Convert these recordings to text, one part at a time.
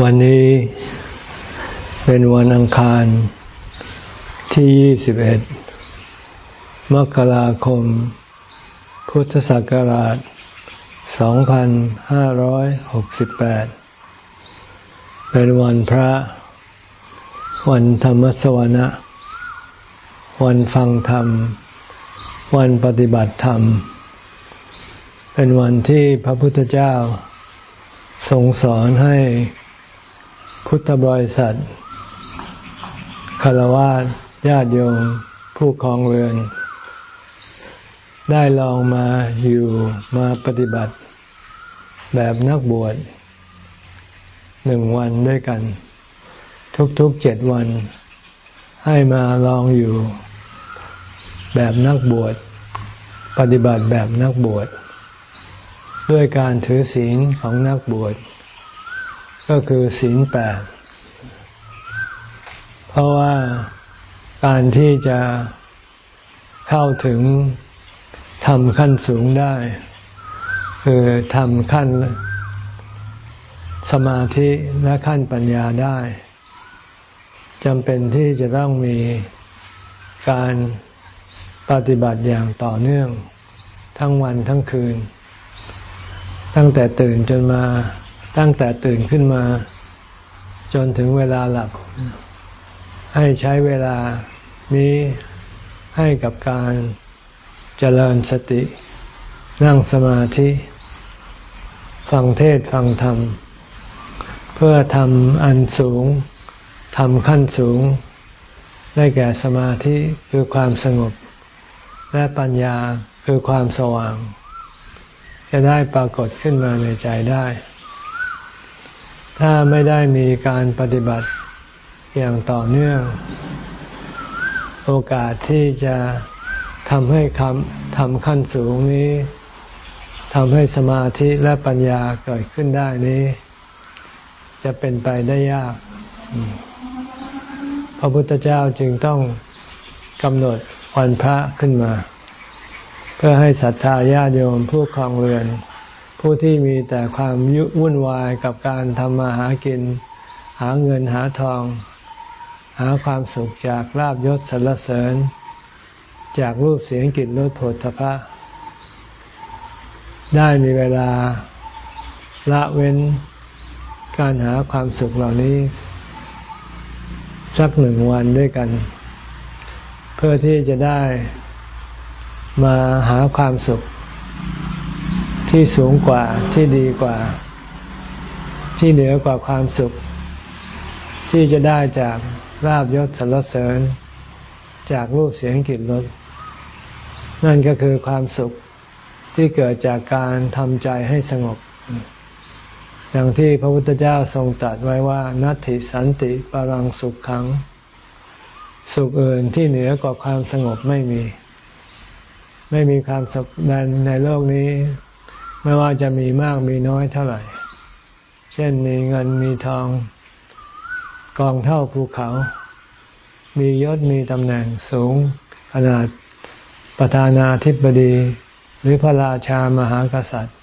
วันนี้เป็นวันอังคารที่ 21 มกราคม พุทธศักราช 2568 เป็นวันพระ วันธรรมสวนะ วันฟังธรรม วันปฏิบัติธรรม เป็นวันที่พระพุทธเจ้าทรงสอนให้ พุทธบริษัทคารวะญาติโยมผู้คลองเรือน ได้ลองมาอยู่มาปฏิบัติแบบนักบวชหนึ่งวันด้วยกัน ทุกๆเจ็ดวัน ให้มาลองอยู่แบบนักบวชปฏิบัติแบบนักบวชด้วยการถือศีลของนักบวช ก็คือศีลแปด เพราะว่าการที่จะเข้าถึงทำขั้นสูงได้ คือทำขั้นสมาธิและขั้นปัญญาได้จำเป็นที่จะต้องมีการปฏิบัติอย่างต่อเนื่อง ทั้งวันทั้งคืน ตั้งแต่ตื่นจนมา ตั้งแต่ตื่นขึ้นมา จนถึงเวลาหลับ ให้ใช้เวลานี้ให้กับการเจริญสติ นั่งสมาธิ ฟังเทศฟังธรรม เพื่อทำอันสูงทำขั้นสูง ได้แก่สมาธิคือความสงบ และปัญญาคือความสว่าง จะได้ปรากฏขึ้นมาในใจได้ ถ้าไม่ได้มีการปฏิบัติอย่างต่อเนื่อง โอกาสที่จะทำให้คำทำขั้นสูงนี้ทำให้สมาธิและปัญญาเกิดขึ้นได้นี้ จะเป็นไปได้ยาก พระพุทธเจ้าจึงต้องกำหนดวันพระขึ้นมา เพื่อให้ศรัทธาญาติโยมผู้คลองเรือน ผู้ที่มีแต่ความยุ่วุ่นวายกับการทำมาหากิน หาเงินหาทอง หาความสุขจากลาบยศสรรเสริญ จากรูปเสียงกลิ่นรสผลทพะได้มีเวลาละเว้นการหาความสุขเหล่านี้ สักหนึ่งวันด้วยกัน เพื่อที่จะได้มาหาความสุข ที่สูงกว่าที่ดีกว่า ที่เหนือกว่าความสุข ที่จะได้จากลาบยศสรรเสริญ จากรูปเสียงกลิ่นรสนั่นก็คือความสุขที่เกิดจากการทำใจให้สงบ อย่างที่พระพุทธเจ้าทรงตรัสไว้ว่า นัตถิสันติปรังสุขขัง สุขอื่นที่เหนือกว่าความสงบไม่มี ไม่มีความสุขในในโลกนี้ ไม่ว่าจะมีมากมีน้อยเท่าไหร่ เช่นมีเงินมีทองกองเท่าภูเขา มียศมีตำแหน่งสูงขนาดประธานาธิบดี หรือพระราชามหากษัตริย์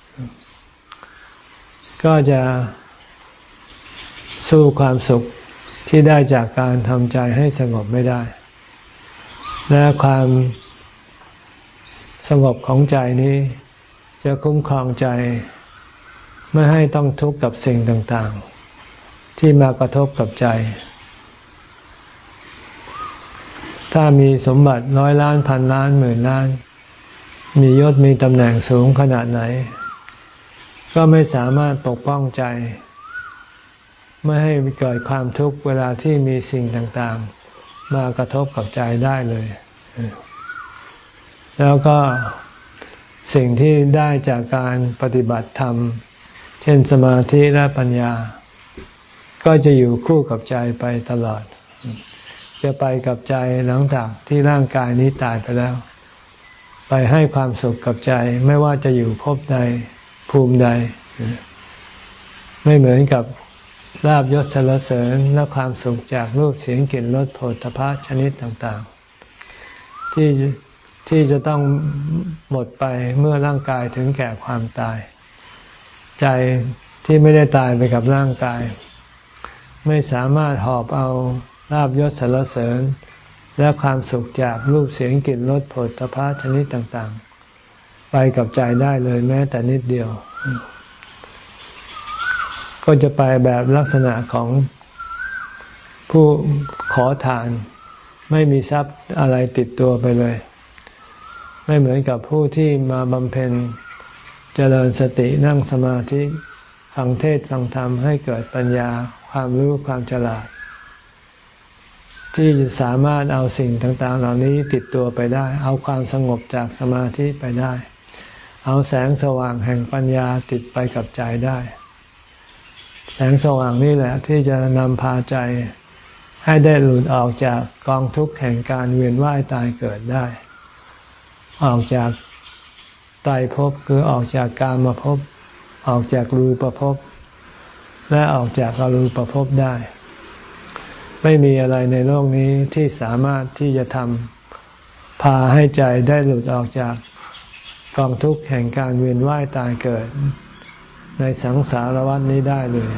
ก็จะสู้ความสุขที่ได้จากการทำใจให้สงบไม่ได้ และความสงบของใจนี้ จะคุ้มครองใจ ไม่ให้ต้องทุกข์กับสิ่งต่างๆ ที่มากระทบกับใจ ถ้ามีสมบัติร้อยล้านพันล้านหมื่นล้าน มียศมีตำแหน่งสูงขนาดไหน ก็ไม่สามารถปกป้องใจ ไม่ให้เกิดความทุกข์เวลาที่มีสิ่งต่างๆ มากระทบกับใจได้เลย แล้วก็ สิ่งที่ได้จากการปฏิบัติธรรม เช่นสมาธิและปัญญา ก็จะอยู่คู่กับใจไปตลอด จะไปกับใจหลังจากที่ร่างกายนี้ตายไปแล้ว ไปให้ความสุขกับใจไม่ว่าจะอยู่ภพใดภูมิใด ไม่เหมือนกับลาบยศสรรเสริญและความสุขจากรูปเสียงกลิ่นรสโผฏฐพะชนิดต่าง ๆ ที่ ที่จะต้องหมดไปเมื่อร่างกายถึงแก่ความตาย ใจที่ไม่ได้ตายไปกับร่างกาย ไม่สามารถหอบเอาลาบยศสรรเสริญ และความสุขจากรูปเสียงกลิ่นรสผลตภะชนิดต่างๆ ไปกับใจได้เลยแม้แต่นิดเดียว ก็จะไปแบบลักษณะของผู้ขอทาน ไม่มีทรัพย์อะไรติดตัวไปเลย ไม่เหมือนกับผู้ที่มาบำเพ็ญเจริญสตินั่งสมาธิฟังเทศฟังธรรมให้เกิดปัญญาความรู้ความฉลาด ที่จะสามารถเอาสิ่งต่าง ๆ เหล่านี้ติดตัวไปได้ เอาความสงบจากสมาธิไปได้ เอาแสงสว่างแห่งปัญญาติดไปกับใจได้ แสงสว่างนี่แหละ ที่จะนำพาใจให้ได้หลุดออกจากกองทุกข์แห่งการเวียนว่ายตายเกิดได้ ออกจากไตภพคือออกจากการมาภพออกจากรูปภพและออกจากอรูปภพได้ ไม่มีอะไรในโลกนี้ที่สามารถที่จะทำพาให้ใจได้หลุดออกจากกองทุกข์แห่งการเวียนว่ายตายเกิด ในสังสารวัฏนี้ได้เลย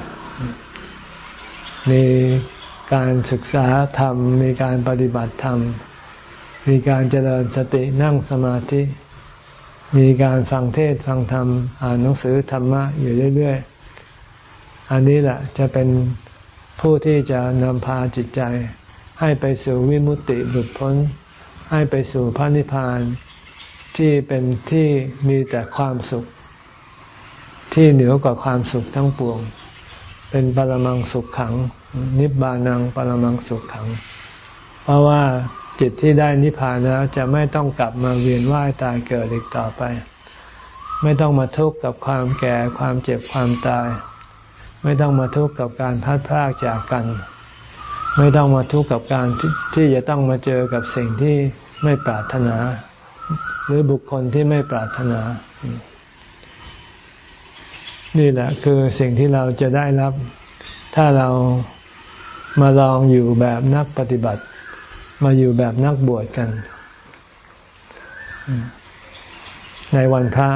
มีการศึกษาธรรม มีการปฏิบัติธรรม มีการเจริญสตินั่งสมาธิ มีการฟังเทศฟังธรรม อ่านหนังสือธรรมะอยู่เรื่อย ๆ อันนี้แหละจะเป็นผู้ที่จะนำพาจิตใจ ให้ไปสู่วิมุตติหลุดพ้น ให้ไปสู่พระนิพพานที่เป็นที่มีแต่ความสุข ที่เหนือกว่าความสุขทั้งปวง เป็นปรมังสุขขัง นิบานังปรมังสุขขัง เพราะว่า จิตที่ได้นิพพานแล้วจะไม่ต้องกลับมาเวียนว่ายตายเกิดอีกต่อไป ไม่ต้องมาทุกข์กับความแก่ความเจ็บความตาย ไม่ต้องมาทุกข์กับการพัดพากจากกัน ไม่ต้องมาทุกข์กับการที่จะต้องมาเจอกับสิ่งที่ไม่ปรารถนา หรือบุคคลที่ไม่ปรารถนา นี่แหละคือสิ่งที่เราจะได้รับ ถ้าเรามาลองอยู่แบบนักปฏิบัติ มาอยู่แบบนักบวชกัน ในวันพระ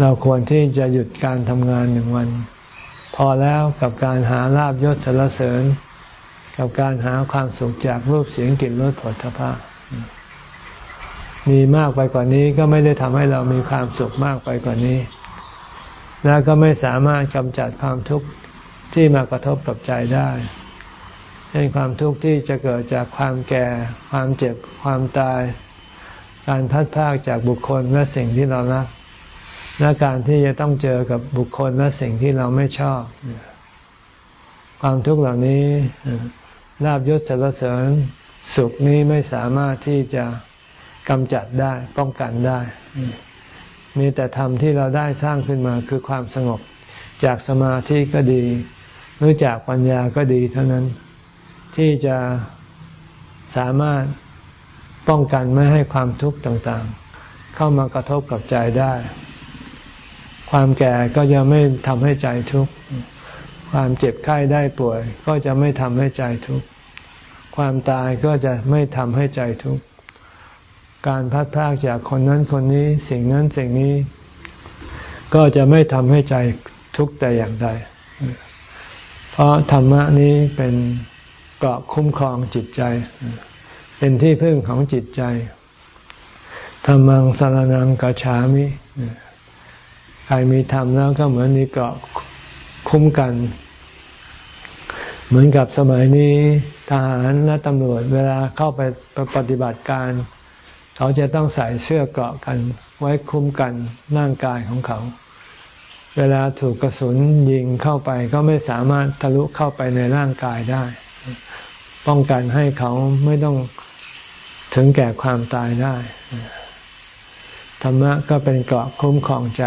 เราควรที่จะหยุดการทำงานหนึ่งวัน พอแล้วกับการหาลาบยศสรรเสริญ กับการหาความสุขจากรูปเสียงกลิ่นรสผลพระมีมากไปกว่านี้ก็ไม่ได้ทำให้เรามีความสุขมากไปกว่านี้ แล้วก็ไม่สามารถกำจัดความทุกข์ที่มากระทบกับใจได้ เช่นความทุกข์ที่จะเกิดจากความแก่ ความเจ็บ ความตาย การพัดพากจากบุคคลและสิ่งที่เรารัก และการที่จะต้องเจอกับบุคคลและสิ่งที่เราไม่ชอบ ความทุกข์เหล่านี้ลาบยศสรรเสริญสุขนี้ไม่สามารถที่จะกำจัดได้ป้องกันได้ มีแต่ธรรมที่เราได้สร้างขึ้นมาคือความสงบจากสมาธิก็ดี หรือจากปัญญาก็ดีเท่านั้น ที่จะสามารถป้องกันไม่ให้ความทุกข์ต่างๆ เข้ามากระทบกับใจได้ ความแก่ก็จะไม่ทำให้ใจทุกข์ ความเจ็บไข้ได้ป่วย ก็จะไม่ทำให้ใจทุกข์ ความตายก็จะไม่ทำให้ใจทุกข์ การพัดพากจากคนนั้นคนนี้ สิ่งนั้นสิ่งนี้ ก็จะไม่ทำให้ใจทุกข์แต่อย่างใด เพราะธรรมะนี้เป็น เกาะคุ้มครองจิตใจ เป็นที่พึ่งของจิตใจธรรมังสารนังกัจฉามิใครมีธรรมแล้วก็เหมือนมีเกาะคุ้มกัน เหมือนกับสมัยนี้ทหารและตำรวจเวลาเข้าไปปฏิบัติการ เขาจะต้องใส่เสื้อเกราะกัน ไว้คุ้มกันร่างกายของเขา เวลาถูกกระสุนยิงเข้าไปก็ไม่สามารถทะลุเข้าไปในร่างกายได้ ป้องกันให้เขาไม่ต้องถึงแก่ความตายได้ ธรรมะก็เป็นเกราะคุ้มครองใจ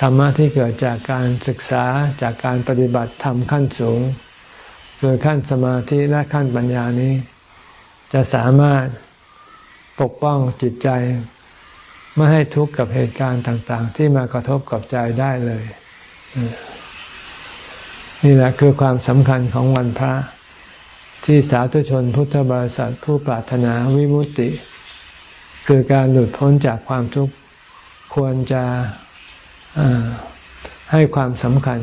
ธรรมะที่เกิดจากการศึกษาจากการปฏิบัติธรรมขั้นสูงคือขั้นสมาธิและขั้นปัญญานี้ จะสามารถปกป้องจิตใจ ไม่ให้ทุกข์กับเหตุการณ์ต่าง ๆ ที่มากระทบกับใจได้เลย นี่แหละคือความสำคัญของวันพระ ที่สาธุชนพุทธบริษัทผู้ปรารถนาวิมุตติ คือการหลุดพ้นจากความทุกข์ควรจะให้ความสำคัญ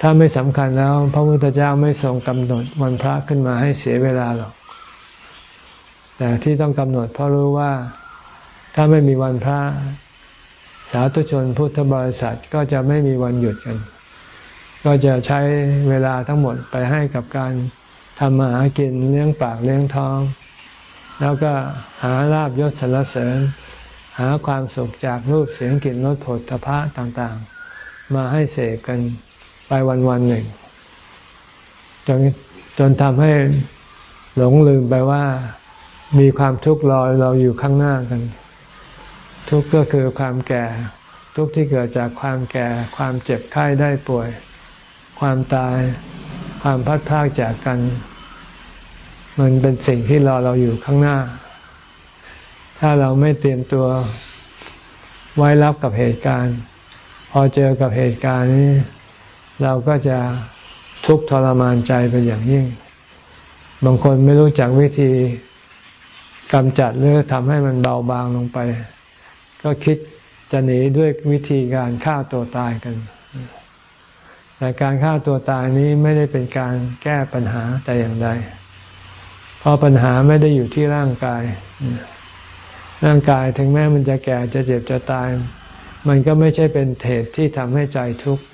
ถ้าไม่สำคัญแล้ว พระพุทธเจ้าไม่ทรงกำหนดวันพระขึ้นมาให้เสียเวลาหรอก แต่ที่ต้องกำหนดเพราะรู้ว่าถ้าไม่มีวันพระ สาธุชนพุทธบริษัทก็จะไม่มีวันหยุดกัน ก็จะใช้เวลาทั้งหมดไปให้กับการทำมาหากินเลี้ยงปากเลี้ยงท้อง แล้วก็หาลาบยศสรรเสริญ หาความสุขจากรูปเสียงกลิ่นรสผลตภะต่างๆ มาให้เสกกันไปวันวันหนึ่ง จนจนทำให้หลงลืมไปว่ามีความทุกข์รอเราอยู่ข้างหน้ากัน ทุกข์ก็คือความแก่ ทุกข์ที่เกิดจากความแก่ ความเจ็บไข้ได้ป่วย ความตาย ความพัดพากจากกัน มันเป็นสิ่งที่รอเราอยู่ข้างหน้า ถ้าเราไม่เตรียมตัวไว้รับกับเหตุการณ์ พอเจอกับเหตุการณ์นี้ เราก็จะทุกข์ทรมานใจเป็นอย่างยิ่ง บางคนไม่รู้จักวิธีกำจัดหรือทำให้มันเบาบางลงไป ก็คิดจะหนีด้วยวิธีการฆ่าตัวตายกัน แต่การฆ่าตัวตายนี้ไม่ได้เป็นการแก้ปัญหาแต่อย่างใด เพราะปัญหาไม่ได้อยู่ที่ร่างกาย ร่างกายถึงแม้มันจะแก่จะเจ็บจะตาย มันก็ไม่ใช่เป็นเหตุที่ทำให้ใจทุกข์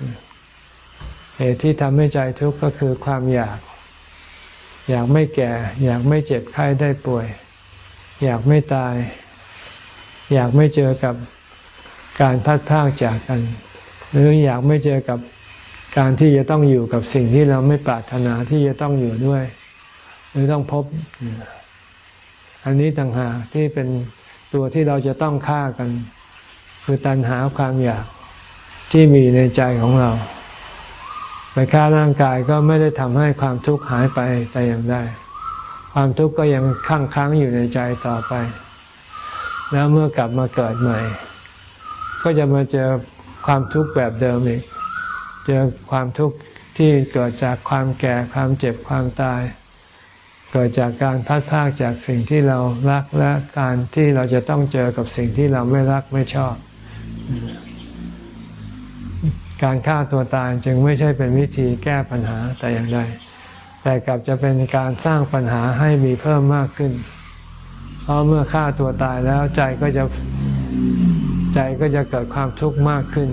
เหตุที่ทำให้ใจทุกข์ก็คือความอยาก อยากไม่แก่ อยากไม่เจ็บไข้ได้ป่วย อยากไม่ตาย อยากไม่เจอกับการพัดพากจากกัน หรืออยากไม่เจอกับ การที่จะต้องอยู่กับสิ่งที่เราไม่ปรารถนาที่จะต้องอยู่ด้วย หรือต้องพบ อันนี้ต่างหากที่เป็นตัวที่เราจะต้องฆ่ากัน คือตัณหาความอยากที่มีในใจของเรา ไปฆ่าร่างกายก็ไม่ได้ทำให้ความทุกข์หายไปแต่อย่างใดความทุกข์ก็ยังค้างค้างอยู่ในใจต่อไป แล้วเมื่อกลับมาเกิดใหม่ ก็จะมาเจอความทุกข์แบบเดิมอีก เจอความทุกข์ที่เกิดจากความแก่ความเจ็บความตาย เกิดจากการพัดพากจากสิ่งที่เรารักและการที่เราจะต้องเจอกับสิ่งที่เราไม่รักไม่ชอบ การฆ่าตัวตายจึงไม่ใช่เป็นวิธีแก้ปัญหาแต่อย่างใดแต่กลับจะเป็นการสร้างปัญหาให้มีเพิ่มมากขึ้น เพราะเมื่อฆ่าตัวตายแล้วใจก็จะใจก็จะเกิดความทุกข์มากขึ้น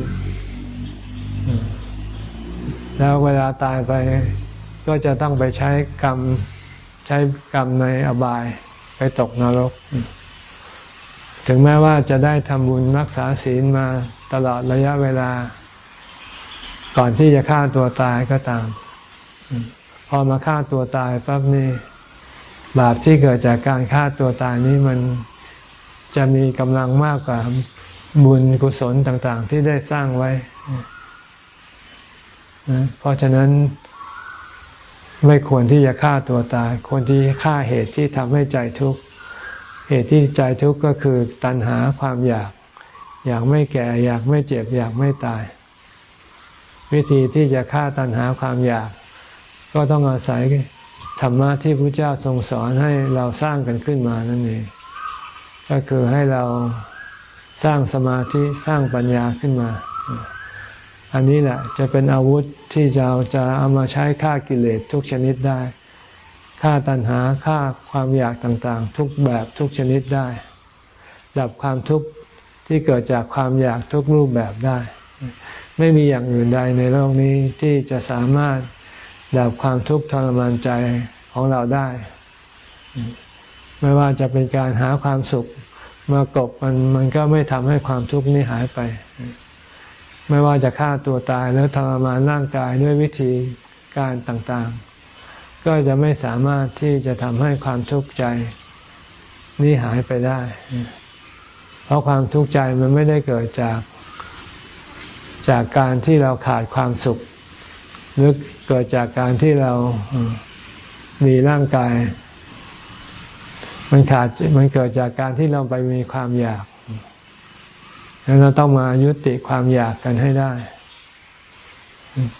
แล้วเวลาตายไปก็จะต้องไปใช้กรรมใช้กรรมในอบายไปตกนรก ถึงแม้ว่าจะได้ทำบุญรักษาศีลมาตลอดระยะเวลา ก่อนที่จะฆ่าตัวตายก็ตาม พอมาฆ่าตัวตายปั๊บนี่บาปที่เกิดจากการฆ่าตัวตายนี้มันจะมีกำลังมากกว่าบุญกุศลต่าง ๆ ที่ได้สร้างไว้ เพราะฉะนั้นไม่ควรที่จะฆ่าตัวตาย ควรที่ฆ่าเหตุที่ทำให้ใจทุกข์ เหตุที่ใจทุกข์ก็คือตัณหาความอยาก อยากไม่แก่ อยากไม่เจ็บ อยากไม่ตาย วิธีที่จะฆ่าตัณหาความอยาก ก็ต้องอาศัยธรรมะที่พระเจ้าทรงสอนให้เราสร้างกันขึ้นมานั่นเอง ก็คือให้เราสร้างสมาธิสร้างปัญญาขึ้นมา อันนี้แหละจะเป็นอาวุธที่เราจะเอามาใช้ฆ่ากิเลสทุกชนิดได้ฆ่าตัณหาฆ่าความอยากต่างๆ ทุกแบบทุกชนิดได้ ดับความทุกข์ที่เกิดจากความอยากทุกรูปแบบได้ ไม่มีอย่างอื่นใดในโลกนี้ที่จะสามารถดับความทุกข์ทรมานใจของเราได้ ไม่ว่าจะเป็นการหาความสุขมากบมันมันก็ไม่ทำให้ความทุกข์นี้หายไป ไม่ว่าจะฆ่าตัวตายแล้วทรมานร่างกายด้วยวิธีการต่างๆ ก็จะไม่สามารถที่จะทำให้ความทุกข์ใจนี้หายไปได้ เพราะความทุกข์ใจมันไม่ได้เกิดจาก จากการที่เราขาดความสุข หรือเกิดจากการที่เรามีร่างกาย มันขาดมันเกิดจากการที่เราไปมีความอยาก แล้วเราต้องมายุติความอยากกันให้ได้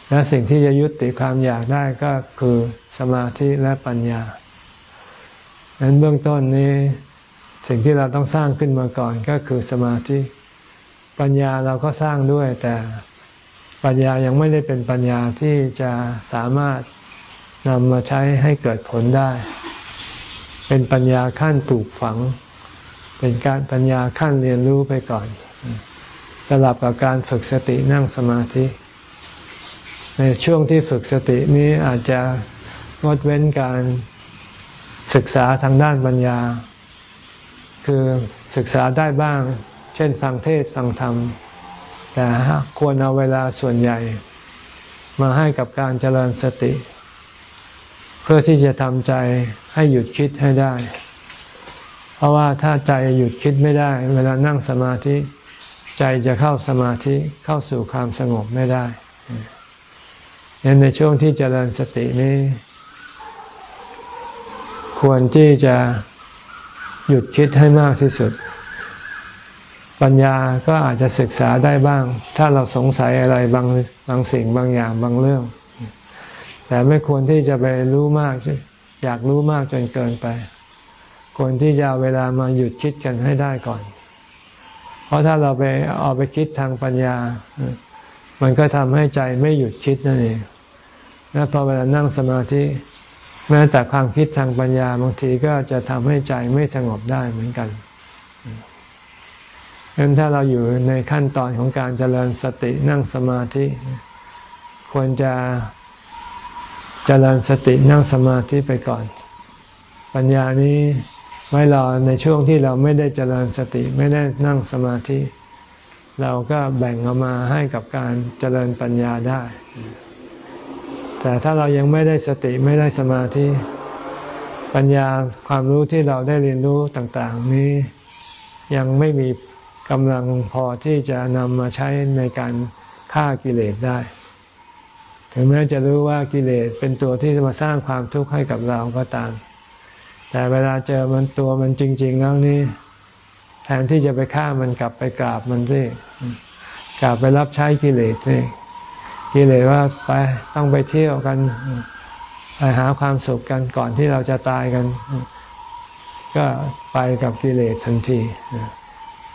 และสิ่งที่จะยุติความอยากได้ก็คือสมาธิและปัญญาดังนั้นเบื้องต้นนี้สิ่งที่เราต้องสร้างขึ้นมาก่อนก็คือสมาธิ ปัญญาเราก็สร้างด้วย แต่ปัญญายังไม่ได้เป็นปัญญาที่จะสามารถนำมาใช้ให้เกิดผลได้ เป็นปัญญาขั้นปลูกฝัง เป็นการปัญญาขั้นเรียนรู้ไปก่อน สลับกับการฝึกสตินั่งสมาธิ ในช่วงที่ฝึกสตินี้อาจจะงดเว้นการศึกษาทางด้านปัญญา คือศึกษาได้บ้าง เช่นฟังเทศฟังธรรม แต่ควรเอาเวลาส่วนใหญ่ มาให้กับการเจริญสติ เพื่อที่จะทำใจให้หยุดคิดให้ได้ เพราะว่าถ้าใจหยุดคิดไม่ได้ เวลานั่งสมาธิ ใจจะเข้าสมาธิเข้าสู่ความสงบไม่ได้ยันในช่วงที่เจริญสตินี้ ควรที่จะหยุดคิดให้มากที่สุด ปัญญาก็อาจจะศึกษาได้บ้าง ถ้าเราสงสัยอะไรบางบางสิ่งบางอย่างบางเรื่อง แต่ไม่ควรที่จะไปรู้มาก อยากรู้มากจนเกินไป ควรที่จะเอาเวลามาหยุดคิดกันให้ได้ก่อน เพราะถ้าเราไปเอาไปคิดทางปัญญา มันก็ทำให้ใจไม่หยุดคิดนั่นเอง และพอเวลานั่งสมาธิ แม้แต่ความคิดทางปัญญาบางทีก็จะทำให้ใจไม่สงบได้เหมือนกันเพราะถ้าเราอยู่ในขั้นตอนของการเจริญสตินั่งสมาธิ ควรจะเจริญสตินั่งสมาธิไปก่อน ปัญญานี้ ไว้รอในช่วงที่เราไม่ได้เจริญสติไม่ได้นั่งสมาธิ เราก็แบ่งออกมาให้กับการเจริญปัญญาได้ แต่ถ้าเรายังไม่ได้สติไม่ได้สมาธิ ปัญญาความรู้ที่เราได้เรียนรู้ต่าง ๆ นี้ยังไม่มีกำลังพอที่จะนำมาใช้ในการฆ่ากิเลสได้ ถึงแม้จะรู้ว่ากิเลสเป็นตัวที่จะมาสร้างความทุกข์ให้กับเราก็ตาม แต่เวลาเจอมันตัวมันจริง ๆ แล้วนี่ แทนที่จะไปฆ่ามันกลับไปกราบมันสิกลับไปรับใช้กิเลสสิกิเลสว่าไปต้องไปเที่ยวกันไปหาความสุขกันก่อนที่เราจะตายกัน ก็ไปกับกิเลสทันที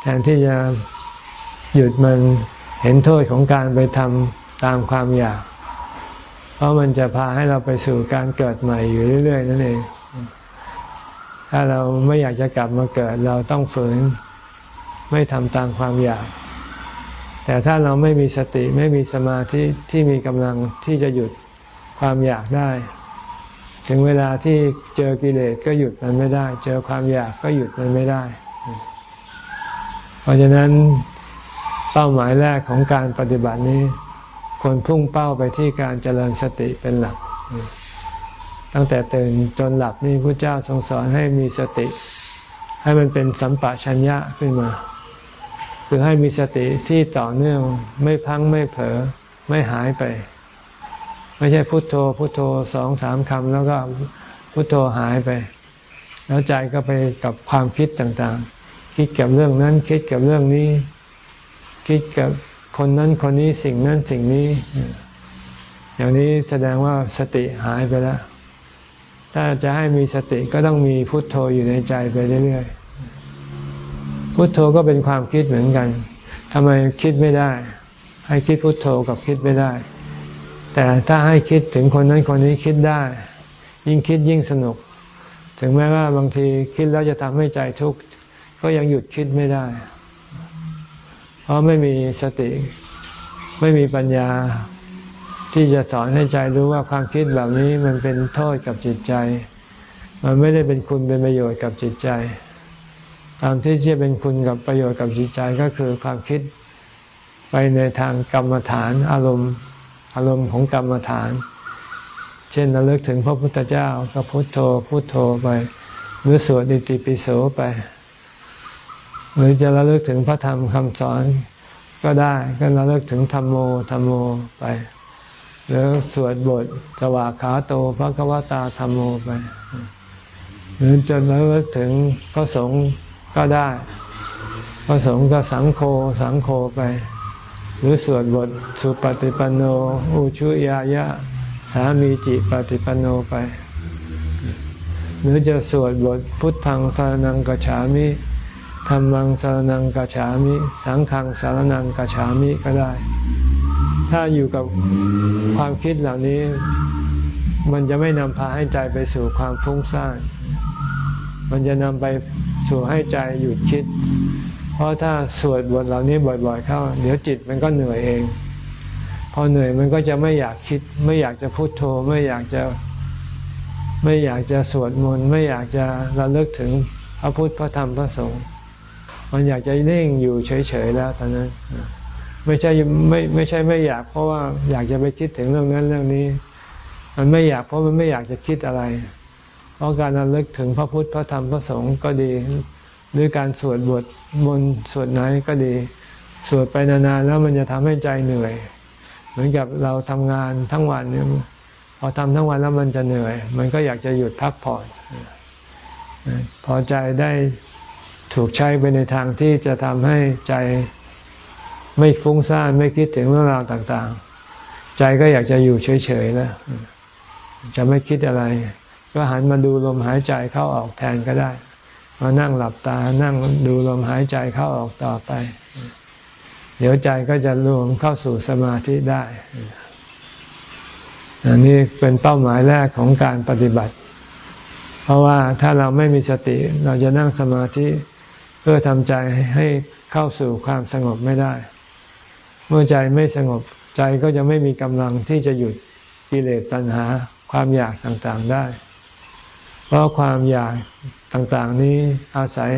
แทนที่จะหยุดมันเห็นโทษของการไปทำตามความอยาก เพราะมันจะพาให้เราไปสู่การเกิดใหม่อยู่เรื่อย ๆ นั่นเอง ถ้าเราไม่อยากจะกลับมาเกิด เราต้องฝืน ไม่ทำตามความอยาก แต่ถ้าเราไม่มีสติไม่มีสมาธิที่มีกำลังที่จะหยุดความอยากได้ ถึงเวลาที่เจอกิเลสก็หยุดมันไม่ได้ เจอความอยากก็หยุดมันไม่ได้ เพราะฉะนั้นเป้าหมายแรกของการปฏิบัตินี้ควรพุ่งเป้าไปที่การเจริญสติเป็นหลัก ตั้งแต่ตื่นจนหลับนี่พระเจ้าทรงสอนให้มีสติ ให้มันเป็นสัมปชัญญะขึ้นมา คือให้มีสติที่ต่อเนื่องไม่พังไม่เผลอไม่หายไป ไม่ใช่พุโทโธ พุโทโธสองสามคำแล้วก็พุโทโธหายไป แล้วใจก็ไปกับความคิดต่างๆ คิดกับเรื่องนั้น คิดกับเรื่องนี้ คิดกับคนนั้นคนนี้สิ่งนั้นสิ่งนี้ อย่างนี้แสดงว่าสติหายไปแล้ว ถ้าจะให้มีสติก็ต้องมีพุทโธอยู่ในใจไปเรื่อยๆ พุทโธก็เป็นความคิดเหมือนกันทำไมคิดไม่ได้ ให้คิดพุทโธกับคิดไม่ได้ แต่ถ้าให้คิดถึงคนนั้นคนนี้คิดได้ ยิ่งคิดยิ่งสนุก ถึงแม้ว่าบางทีคิดแล้วจะทำให้ใจทุกข์ก็ยังหยุดคิดไม่ได้ เพราะไม่มีสติ ไม่มีปัญญา ที่จะสอนให้ใจรู้ว่าความคิดแบบนี้มันเป็นโทษกับจิตใจ มันไม่ได้เป็นคุณเป็นประโยชน์กับจิตใจตามที่จะเป็นคุณกับประโยชน์กับจิตใจก็คือความคิดไปในทางกรรมฐานอารมณ์อารมณ์ของกรรมฐาน เช่นระลึกถึงพระพุทธเจ้าก็พุโทโธพุโทโธไป หรือสวดอิติปิโสไป หรือจะระลึกถึงพระธรรมคำสอนก็ได้ก็ระลึกถึงธรรมโมธรรมโมไป หรือสวดบทสวากขาโตพระกวตาธรรมโมไป หรือจะระลึกถึงพระสงฆ์ก็ได้ พระสงฆ์ก็สังโฆสังโฆไป หรือสวดบทสุปฏิปันโนอุชุยายะ สามีจิปฏิปันโนไป หรือจะสวดบทพุทธังสารนังกัจฉามิธรรมังสารนังกัจฉามิ สังฆังสารนังกัจฉามิก็ได้ ถ้าอยู่กับความคิดเหล่านี้ มันจะไม่นำพาให้ใจไปสู่ความฟุ้งซ่านมันจะนำไปสู่ให้ใจหยุดคิด เพราะถ้าสวดบทเหล่านี้บ่อย ๆ เข้า เดี๋ยวจิตมันก็เหนื่อยเอง พอเหนื่อยมันก็จะไม่อยากคิด ไม่อยากจะพูดโทไม่อยากจะไม่อยากจะสวดมนต์ไม่อยากจะระลึกถึงพระพุทธพระธรรมพระสงฆ์มันอยากจะนิ่งอยู่เฉยๆแล้วตอนนั้น ไม่ใช่ไม่ไม่ใช่ไม่อยาก เพราะว่าอยากจะไปคิดถึงเรื่องนั้นเรื่องนี้ มันไม่อยากเพราะมันไม่อยากจะคิดอะไร เพราะการระลึกถึงพระพุทธพระธรรมพระสงฆ์ก็ดี หรือการสวดบทมนต์สวดไหนก็ดี สวดไปนานๆแล้วมันจะทำให้ใจเหนื่อย เหมือนกับเราทำงานทั้งวันเนี่ยพอทำทั้งวันแล้วมันจะเหนื่อย มันก็อยากจะหยุดพักผ่อน พอใจได้ถูกใช้ไปในทางที่จะทำให้ใจ ไม่ฟุ้งซ่านไม่คิดถึงเรื่องราวต่างๆ ใจก็อยากจะอยู่เฉยๆแล้วจะไม่คิดอะไร ก็หันมาดูลมหายใจเข้าออกแทนก็ได้ มานั่งหลับตานั่งดูลมหายใจเข้าออกต่อไป เดี๋ยวใจก็จะรวมเข้าสู่สมาธิได้อันนี้เป็นเป้าหมายแรกของการปฏิบัติ เพราะว่าถ้าเราไม่มีสติเราจะนั่งสมาธิเพื่อทำใจให้เข้าสู่ความสงบไม่ได้ เมื่อใจไม่สงบใจก็จะไม่มีกำลังที่จะหยุดกิเลสตัณหา ความอยากต่างๆได้ เพราะความอยากต่างๆนี้อาศัย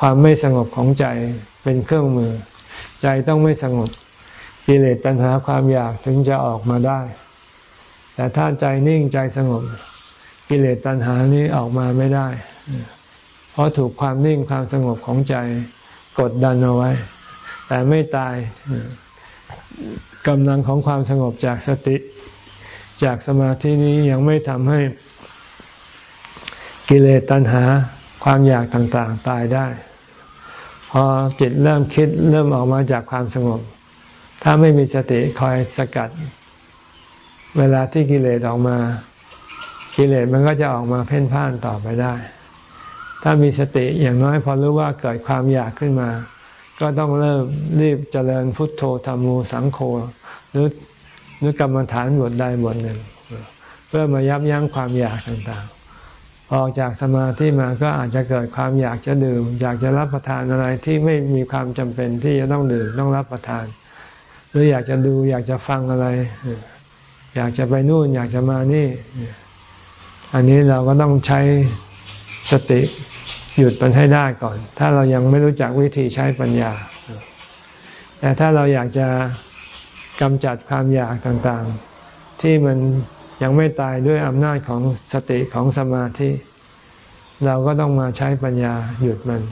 ความไม่สงบของใจเป็นเครื่องมือ ใจต้องไม่สงบกิเลสตัณหาความอยากถึงจะออกมาได้ แต่ถ้าใจนิ่งใจสงบ กิเลสตัณหานี้ออกมาไม่ได้ เพราะถูกความนิ่งความสงบของใจกดดันเอาไว้ แต่ไม่ตาย กำลังของความสงบจากสติ จากสมาธินี้ยังไม่ทำให้กิเลสตัณหาความอยากต่างๆตายได้ พอจิตเริ่มคิดเริ่มออกมาจากความสงบ ถ้าไม่มีสติคอยสกัด เวลาที่กิเลสออกมา กิเลสมันก็จะออกมาเพ่นพ่านต่อไปได้ ถ้ามีสติอย่างน้อยพอรู้ว่าเกิดความอยากขึ้นมา ก็ต้องเริ่มรีบเจริญพุทโธธรรมูสังโฆหรือหรือกรรมฐานบทใดบทหนึ่ง เพื่อมายับยั้งความอยากต่างๆ ออกจากสมาธิมาก็อาจจะเกิดความอยากจะดื่ม อยากจะรับประทานอะไรที่ไม่มีความจำเป็นที่จะต้องดื่มต้องรับประทาน หรืออยากจะดูอยากจะฟังอะไร อยากจะไปนู่นอยากจะมานี่ อันนี้เราก็ต้องใช้สติ หยุดมันให้ได้ก่อน ถ้าเรายังไม่รู้จักวิธีใช้ปัญญา แต่ถ้าเราอยากจะกำจัดความอยากต่างๆ ที่มันยังไม่ตายด้วยอำนาจของสติของสมาธิ เราก็ต้องมาใช้ปัญญาหยุดมัน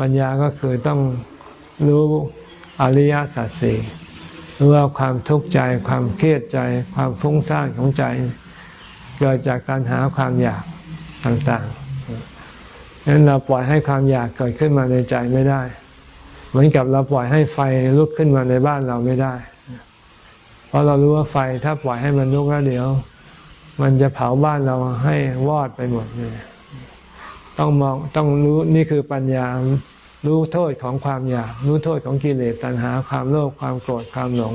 ปัญญาก็คือต้องรู้อริยสัจสี่รู้ว่าความทุกข์ใจ ความเครียดใจ ความฟุ้งซ่านของใจ เกิดจากการหาความอยากต่างๆ งั้นเราปล่อยให้ความอยากเกิดขึ้นมาในใจไม่ได้ เหมือนกับเราปล่อยให้ไฟลุกขึ้นมาในบ้านเราไม่ได้ เพราะเรารู้ว่าไฟถ้าปล่อยให้มันลุกแล้วเดี๋ยว มันจะเผาบ้านเราให้วอดไปหมดเลยต้องมองต้องรู้นี่คือปัญญารู้โทษของความอยาก รู้โทษของกิเลสตัณหา ความโลภความโกรธความหลง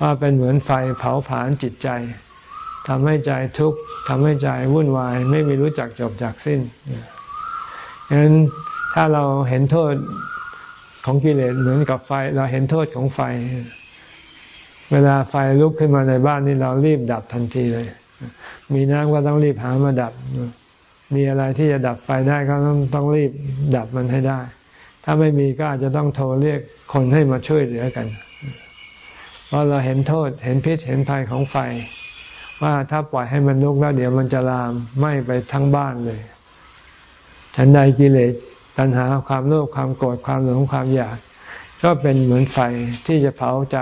ว่าเป็นเหมือนไฟเผาผลาญจิตใจทำให้ใจทุกข์ทำให้ใจวุ่นวาย ไม่มีรู้จักจบจากสิ้น ฉะนั้นถ้าเราเห็นโทษของกิเลสเหมือนกับไฟ เราเห็นโทษของไฟ เวลาไฟลุกขึ้นมาในบ้านนี่เรารีบดับทันทีเลย มีน้ำก็ต้องรีบหามาดับ มีอะไรที่จะดับไฟได้ก็ต้องต้องรีบดับมันให้ได้ ถ้าไม่มีก็อาจจะต้องโทรเรียกคนให้มาช่วยเหลือกัน เพราะเราเห็นโทษ เห็นพิษเห็นภัยของไฟ ว่าถ้าปล่อยให้มันลุกแล้วเดี๋ยวมันจะลามไหม้ไปทั้งบ้านเลย ฉันใดกิเลสตัณหาความโลภความโกรธความหลงความอยาก ก็เป็นเหมือนไฟที่จะเผาใจ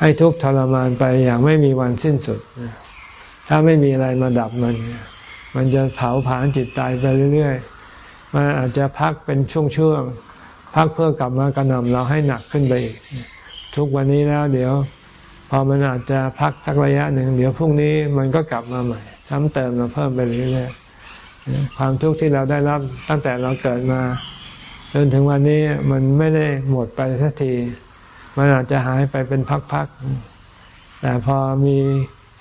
ให้ทุกข์ทรมานไปอย่างไม่มีวันสิ้นสุด ถ้าไม่มีอะไรมาดับมัน มันจะเผาผลาญจิตใจไปเรื่อยๆ มันอาจจะพักเป็นช่วงๆ พักเพื่อกลับมากระหน่ำเราให้หนักขึ้นไปอีก ทุกวันนี้แล้วเดี๋ยว พอมันอาจจะพักสักระยะหนึ่ง เดี๋ยวพรุ่งนี้มันก็กลับมาใหม่ซ้ำเติมเราเพิ่มไปเรื่อยๆ ความทุกข์ที่เราได้รับตั้งแต่เราเกิดมา จนถึงวันนี้มันไม่ได้หมดไปสักที มันอาจจะหายไปเป็นพักๆ แต่พอมี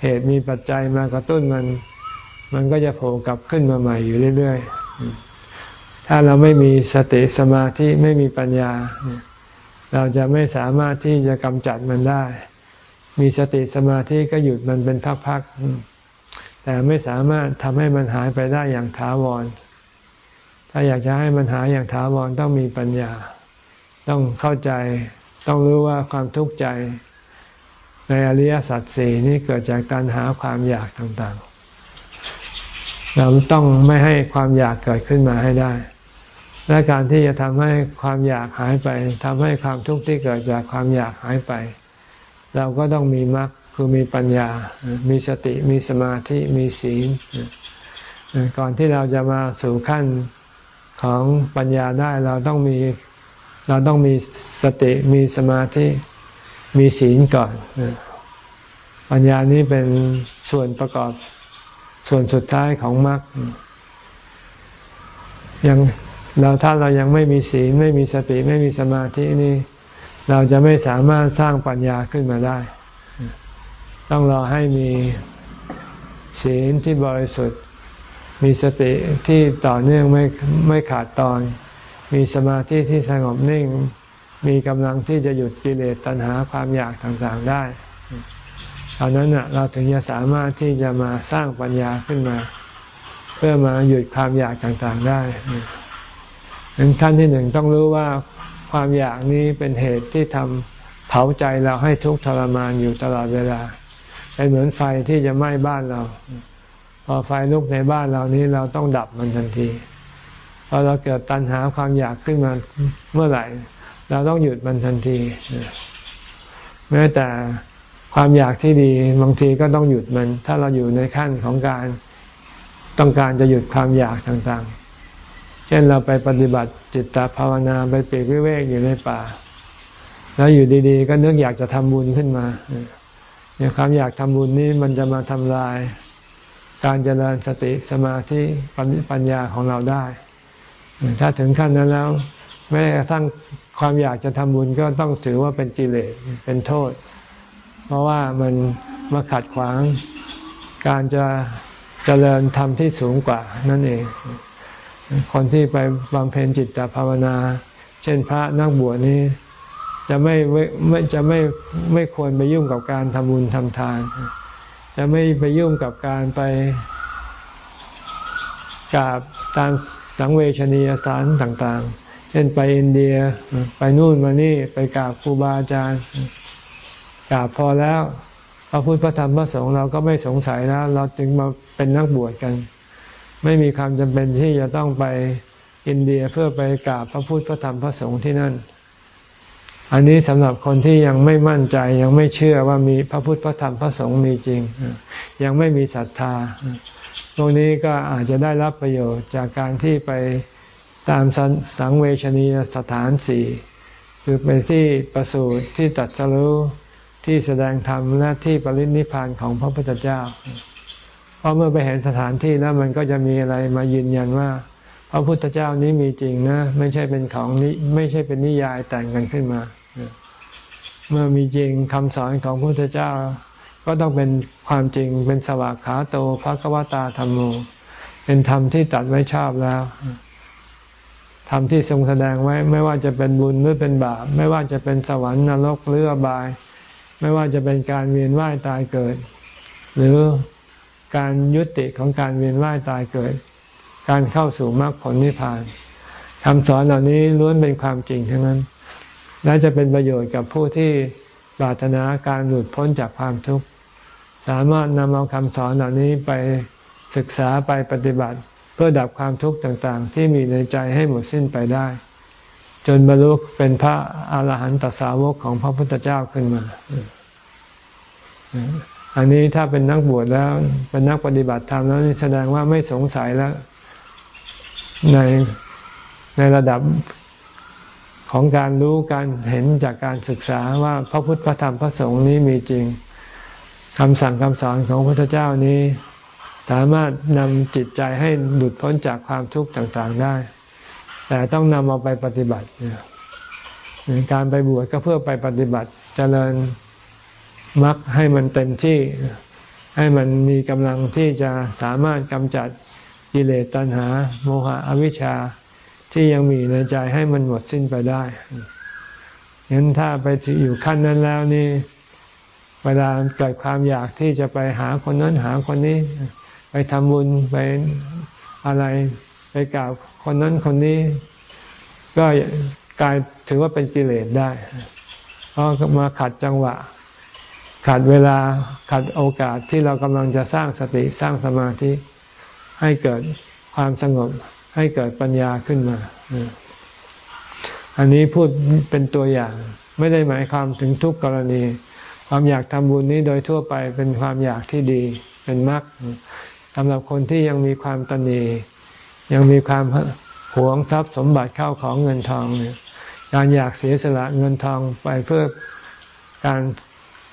เหตุมีปัจจัยมากระตุ้นมัน มันก็จะโผล่กลับขึ้นมาใหม่อยู่เรื่อยๆ ถ้าเราไม่มีสติสมาธิไม่มีปัญญา เราจะไม่สามารถที่จะกำจัดมันได้ มีสติสมาธิก็หยุดมันเป็นพักๆ แต่ไม่สามารถทำให้มันหายไปได้อย่างถาวร ถ้าอยากจะให้มันหายอย่างถาวรต้องมีปัญญา ต้องเข้าใจ ต้องรู้ว่าความทุกข์ใจ ในอริยสัจสี่นี้เกิดจากการหาความอยากต่างๆ เราต้องไม่ให้ความอยากเกิดขึ้นมาให้ได้ และการที่จะทำให้ความอยากหายไปทำให้ความทุกข์ที่เกิดจากความอยากหายไป เราก็ต้องมีมรรค คือมีปัญญา มีสติ มีสมาธิ มีศีล ก่อนที่เราจะมาสู่ขั้นของปัญญาได้เราต้องมีเราต้องมีสติ มีสมาธิ มีศีลก่อน ปัญญานี้เป็นส่วนประกอบส่วนสุดท้ายของมรรคยังเราถ้าเรายังไม่มีศีลไม่มีสติ ไม่มีสมาธินี่ เราจะไม่สามารถสร้างปัญญาขึ้นมาได้ ต้องรอให้มีศีลที่บริสุทธิ์ มีสติที่ต่อเนื่องไม่ไม่ขาดตอน มีสมาธิที่สงบนิ่ง มีกำลังที่จะหยุดกิเลสตัณหาความอยากต่างๆได้ตอนนั้นเราถึงจะสามารถที่จะมาสร้างปัญญาขึ้นมา เพื่อมาหยุดความอยากต่างๆได้ดังขั้นที่หนึ่งต้องรู้ว่าความอยากนี้เป็นเหตุที่ทำเผาใจเราให้ทุกข์ทรมานอยู่ตลอดเวลา เป็นเหมือนไฟที่จะไหม้บ้านเรา พอไฟลุกในบ้านเรานี้เราต้องดับมันทันทีพอเราเกิดตัณหาความอยากขึ้นมาเมื่อไหร่ เราต้องหยุดมันทันทีแม้แต่ความอยากที่ดีบางทีก็ต้องหยุดมัน ถ้าเราอยู่ในขั้นของการต้องการจะหยุดความอยากต่างๆ เช่นเราไปปฏิบัติจิตตภาวนาไปเปรกวิเวกอยู่ในป่า แล้วอยู่ดีๆ ก็นึกอยากจะทำบุญขึ้นมา เนี่ยความอยากทำบุญนี้มันจะมาทำลาย การเจริญสติสมาธิปัญญาของเราได้ ถ้าถึงขั้นนั้นแล้วแม้กระทั่งความอยากจะทำบุญก็ต้องถือว่าเป็นกิเลสเป็นโทษ เพราะว่ามันมาขัดขวาง การจะจะเจริญธรรมที่สูงกว่านั่นเอง คนที่ไปบำเพ็ญจิตตภาวนา เช่นพระนักบวชนี้ จะไม่ไม่จะไม่ไม่ควรไปยุ่งกับการทำบุญทำทาน จะไม่ไปยุ่งกับการไปกราบตามสังเวชนียสารต่างๆ เช่นไปอินเดียไปนู่นมานี่ไปกราบครูบาอาจารย์กราบพอแล้วพระพุทธพระธรรมพระสงฆ์เราก็ไม่สงสัยแล้ว เราจึงมาเป็นนักบวชกัน ไม่มีความจำเป็นที่จะต้องไปอินเดียเพื่อไปกราบพระพุทธพระธรรมพระสงฆ์ที่นั่น อันนี้สำหรับคนที่ยังไม่มั่นใจยังไม่เชื่อว่ามีพระพุทธพระธรรมพระสงฆ์มีจริง ยังไม่มีศรัทธาพวกนี้ก็อาจจะได้รับประโยชน์จากการที่ไปตามสังเวชนียสถานสี่คือไปที่ประสูติที่ตัดสรู้ที่แสดงธรรมและที่ปรินิพานของพระพุทธเจ้า เพราะเมื่อไปเห็นสถานที่แล้วมันก็จะมีอะไรมายืนยันว่า พระพุทธเจ้านี้มีจริงนะ ไม่ใช่เป็นของนี้ไม่ใช่เป็นนิยายแต่งกันขึ้นมา เมื่อมีจริงคำสอนของพระพุทธเจ้า ก็ต้องเป็นความจริงเป็นสวากขาโตภะกวตาธรรมโมเป็นธรรมที่ตัดไว้ชอบแล้วธรรมที่ทรงแสดงไว้ ไม่ว่าจะเป็นบุญหรือเป็นบาป ไม่ว่าจะเป็นสวรรค์นรกหรืออบาย ไม่ว่าจะเป็นการเวียนว่ายตายเกิด หรือการยุติของการเวียนว่ายตายเกิด การเข้าสู่มรรคผลนิพพานคำสอนเหล่านี้ล้วนเป็นความจริงทั้งนั้น และจะเป็นประโยชน์กับผู้ที่ปรารถนาการหลุดพ้นจากความทุกข์ สามารถนำเอาคำสอนเหล่านี้ไปศึกษาไปปฏิบัติ เพื่อดับความทุกข์ต่างๆ ที่มีในใจให้หมดสิ้นไปได้ จนบรรลุเป็นพระอาหารหันตสาวกของพระพุทธเจ้าขึ้นมา อันนี้ถ้าเป็นนักบวชแล้ว เป็นนักปฏิบัติธรรมแล้วแสดงว่าไม่สงสัยแล้ว ในในระดับ ของการรู้การเห็นจากการศึกษาว่าพระพุทธพระธรรมพระสงฆ์นี้มีจริงคำสั่งคำสอนของพระพุทธเจ้านี้ สามารถนำจิตใจให้หลุดพ้นจากความทุกข์ต่างๆได้ แต่ต้องนำเอาไปปฏิบัติ การไปบวชก็เพื่อไปปฏิบัติเจริญมรรคให้มันเต็มที่ให้มันมีกำลังที่จะสามารถกำจัดกิเลสตัณหา โมหะอวิชชา ที่ยังมีในใจให้มันหมดสิ้นไปได้งั้นถ้าไปอยู่ขั้นนั้นแล้วนี่ เวลาเกิดความอยากที่จะไปหาคนนั้นหาคนนี้ ไปทำบุญไปอะไรไปกราบคนนั้นคนนี้ ก็กลายถือว่าเป็นกิเลสได้ เพราะมาขัดจังหวะ ขัดเวลาขัดโอกาสที่เรากำลังจะสร้างสติสร้างสมาธิให้เกิดความสงบ ให้เกิดปัญญาขึ้นมา อันนี้พูดเป็นตัวอย่าง ไม่ได้หมายความถึงทุกกรณี ความอยากทำบุญนี้โดยทั่วไปเป็นความอยากที่ดี เป็นมรรคสำหรับคนที่ยังมีความตนียังมีความหวงทรัพย์สมบัติเข้าของเงินทองเนี่ยการอยากเสียสละเงินทองไปเพื่อการ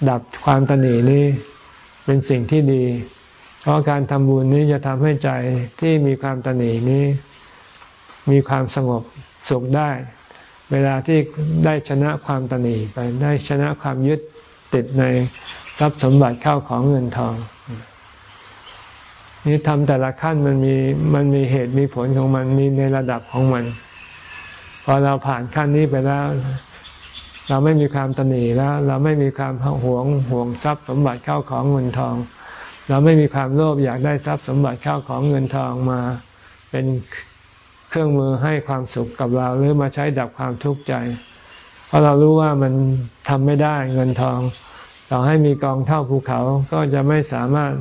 ดับความตนีนี้เป็นสิ่งที่ดี เพราะการทำบุญนี้จะทำให้ใจที่มีความตนีนี้ มีความสงบสุขได้ เวลาที่ได้ชนะความตนีไปได้ชนะความยึดติดในทรัพย์สมบัติเข้าของเงินทองนี่ทำแต่ละขั้นมันมีมันมีเหตุมีผลของมันมีในระดับของมัน พอเราผ่านขั้นนี้ไปแล้ว เราไม่มีความตนีแล้ว เราไม่มีความหวงห่วงทรัพย์สมบัติเข้าของเงินทอง เราไม่มีความโลภอยากได้ทรัพย์สมบัติเข้าของเงินทองมา เป็น เครื่องมือให้ความสุขกับเรา หรือมาใช้ดับความทุกข์ใจ เพราะเรารู้ว่ามันทำไม่ได้เงินทองต่อให้มีกองเท่าภูเขาก็จะไม่สามารถ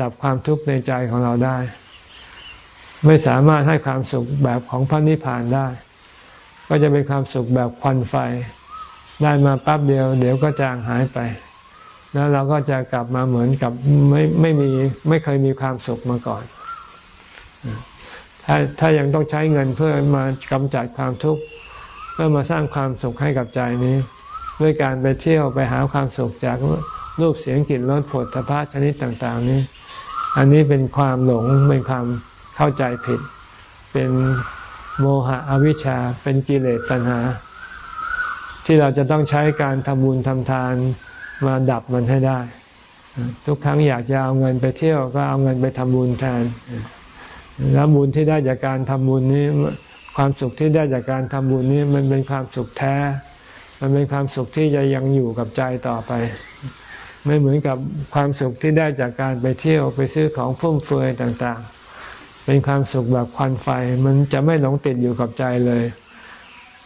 ดับความทุกข์ในใจของเราได้ ไม่สามารถให้ความสุขแบบของพระนิพพานได้ ก็จะเป็นความสุขแบบควันไฟ ได้มาแป๊บเดียว เดี๋ยวก็จางหายไป แล้วเราก็จะกลับมาเหมือนกับไม่ไม่มีไม่เคยมีความสุขมาก่อน ถ้าถ้ายังต้องใช้เงินเพื่อมากำจัดความทุกข์เพื่อมาสร้างความสุขให้กับใจนี้ ด้วยการไปเที่ยวไปหาความสุขจากรูปเสียงกลิ่นรสผลสะพะชนิดต่าง ๆ นี้ อันนี้เป็นความหลงเป็นความเข้าใจผิด เป็นโมหะอวิชชาเป็นกิเลสตัณหา ที่เราจะต้องใช้การทำบุญทำทานมาดับมันให้ได้ ทุกครั้งอยากจะเอาเงินไปเที่ยวก็เอาเงินไปทำบุญแทน แล้วบุญที่ได้จากการทำบุญนี้ ความสุขที่ได้จากการทำบุญนี้ มันเป็นความสุขแท้ มันเป็นความสุขที่จะยังอยู่กับใจต่อไป ไม่เหมือนกับความสุขที่ได้จากการไปเที่ยวไปซื้อของฟุ่มเฟือยต่างๆ เป็นความสุขแบบควันไฟ มันจะไม่หลงติดอยู่กับใจเลย